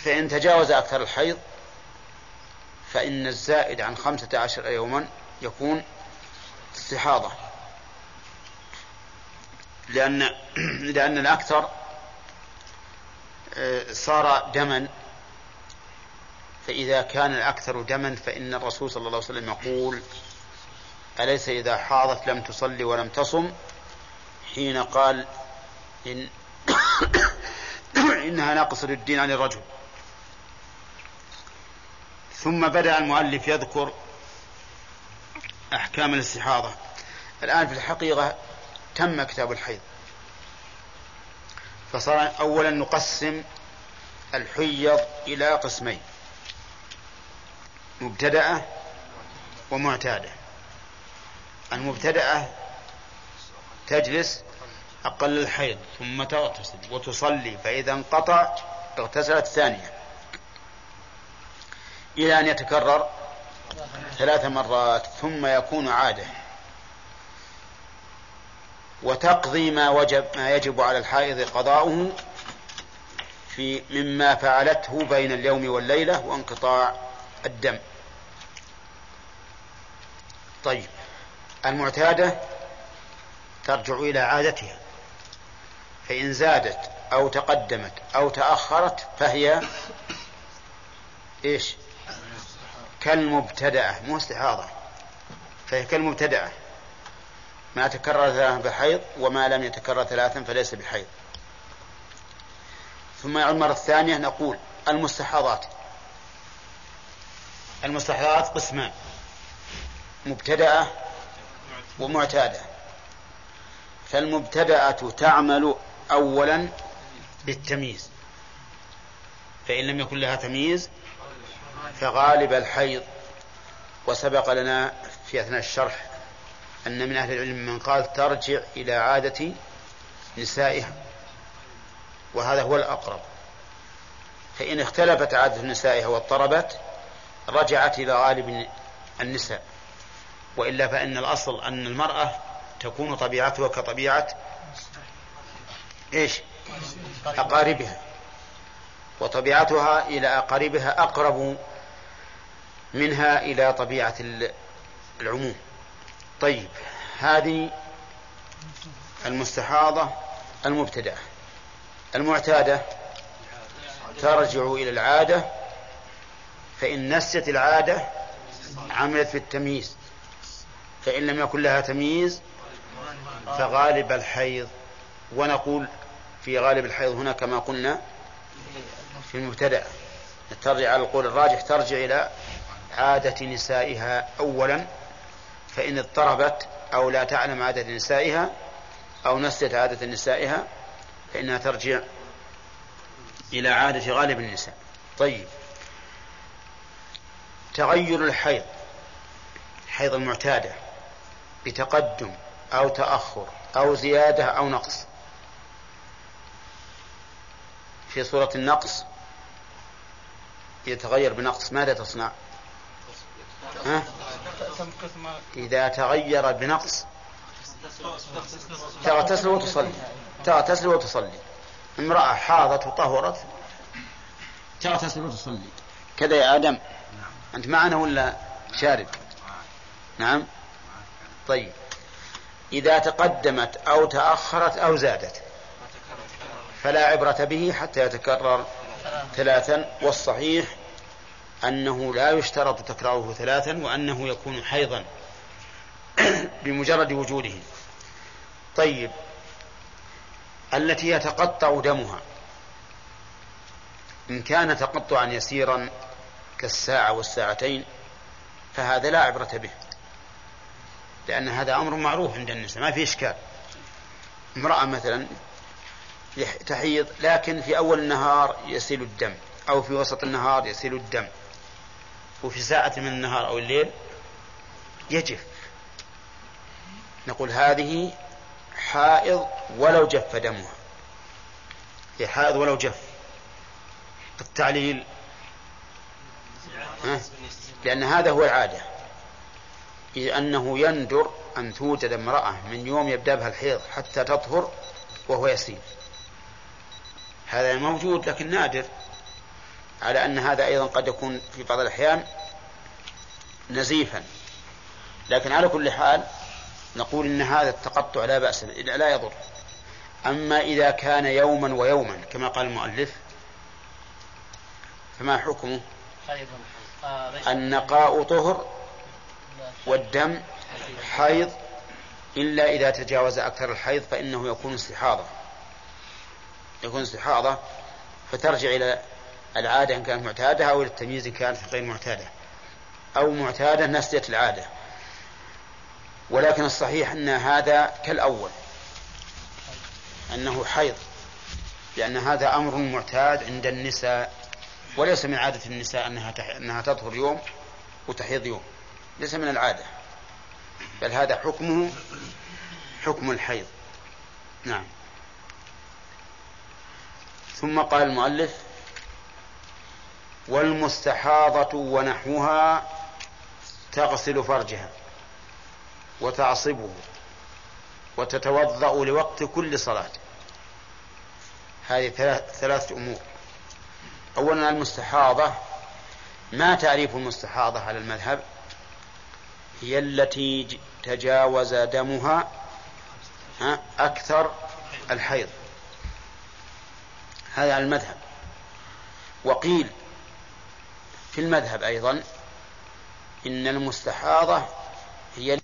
فإن تجاوز أكثر الحيض فإن الزائد عن خمسة عشر يوما يكون استحاضة. لأن لأن الأكثر آه، صار دما فإذا كان الأكثر دما فإن الرسول صلى الله عليه وسلم يقول أليس إذا حاضت لم تصلي ولم تصم؟ حين قال إن إنها ناقصة الدين عن الرجل. ثم بدأ المؤلف يذكر أحكام الاستحاضة. الآن في الحقيقة تم كتاب الحيض. فصار أولا نقسم الحيض إلى قسمين. مبتدأة ومعتادة. المبتدأة تجلس أقل الحيض ثم تغتسل وتصلي فإذا انقطع اغتسلت ثانية. إلى أن يتكرر ثلاث مرات ثم يكون عادة. وتقضي ما وجب ما يجب على الحائض قضاؤه في مما فعلته بين اليوم والليلة وانقطاع الدم. طيب. المعتادة ترجع إلى عادتها. فإن زادت أو تقدمت أو تأخرت فهي إيش؟ كالمبتدأة مو استحاضة. فهي كالمبتدأة. ما تكرر ثلاثا بحيض وما لم يتكرر ثلاثا فليس بحيض. ثم المرة الثانية نقول المستحاضات. المستحاضات قسمان. مبتدأة ومعتادة. فالمبتدأة تعمل أولا بالتمييز. فإن لم يكن لها تمييز فغالب الحيض. وسبق لنا في أثناء الشرح أن من أهل العلم من قال ترجع إلى عادة نسائها. وهذا هو الأقرب. فإن اختلفت عادة نسائها واضطربت رجعت إلى غالب النساء. وإلا فإن الأصل أن المرأة تكون طبيعتها كطبيعة إيش؟ أقاربها. وطبيعتها إلى أقاربها أقرب منها إلى طبيعة العموم. طيب هذه المستحاضة المبتدأة. المعتادة ترجع إلى العادة فإن نست العادة عملت في التمييز. فإن لم يكن لها تمييز فغالب الحيض. ونقول في غالب الحيض هنا كما قلنا في المبتدأ. ترجع على القول الراجح ترجع إلى عادة نسائها أولا. فإن اضطربت أو لا تعلم عادة نسائها أو نسيت عادة نسائها فإنها ترجع إلى عادة غالب النساء. طيب. تغير الحيض حيض المعتادة. بتقدم أو تأخر أو زيادة أو نقص. في صورة النقص يتغير بنقص ماذا تصنع؟ ها؟ إذا تغير بنقص تغتسل وتصلي تغتسل وتصلي. امرأة حاضت وطهرت تغتسل وتصلي. كذا يا آدم. أنت معنا ولا شارد نعم. طيب. إذا تقدمت أو تأخرت أو زادت فلا عبرة به حتى يتكرر ثلاثا والصحيح أنه لا يشترط تكراره ثلاثا وأنه يكون حيضا بمجرد وجوده. طيب. التي يتقطع دمها. إن كان تقطعا يسيرا كالساعة والساعتين فهذا لا عبرة به. لأن هذا أمر معروف عند النساء ما في إشكال. امرأة مثلا تحيض لكن في أول النهار يسيل الدم أو في وسط النهار يسيل الدم وفي ساعة من النهار أو الليل يجف. نقول هذه حائض ولو جف دمها. هي حائض ولو جف. التعليل؟ لأن هذا هو العادة. إذ أنه يندر أن توجد امرأة من يوم يبدأ بها الحيض حتى تطهر وهو يسير. هذا موجود لكن نادر على أن هذا أيضا قد يكون في بعض الأحيان نزيفا. لكن على كل حال نقول إن هذا التقطع لا بأس لا يضر. أما إذا كان يوما ويوما كما قال المؤلف فما حكمه؟ النقاء طهر والدم حيض إلا إذا تجاوز أكثر الحيض فإنه يكون استحاضة. يكون استحاضة فترجع إلى العادة إن كانت معتادة أو إلى التمييز إن كانت غير معتادة. أو معتادة نسيت العادة. ولكن الصحيح أن هذا كالأول. أنه حيض. لأن هذا أمر معتاد عند النساء وليس من عادة النساء أنها. أنها تطهر يوم وتحيض يوم. ليس من العادة بل هذا حكمه حكم الحيض. نعم. ثم قال المؤلف والمستحاضة ونحوها تغسل فرجها وتعصبه وتتوضأ لوقت كل صلاة. هذه ثلاثة أمور. أولا المستحاضة ما تعريف المستحاضة على المذهب؟ هي التي تجاوز دمها أكثر الحيض. هذا على المذهب. وقيل في المذهب أيضا إن المستحاضة هي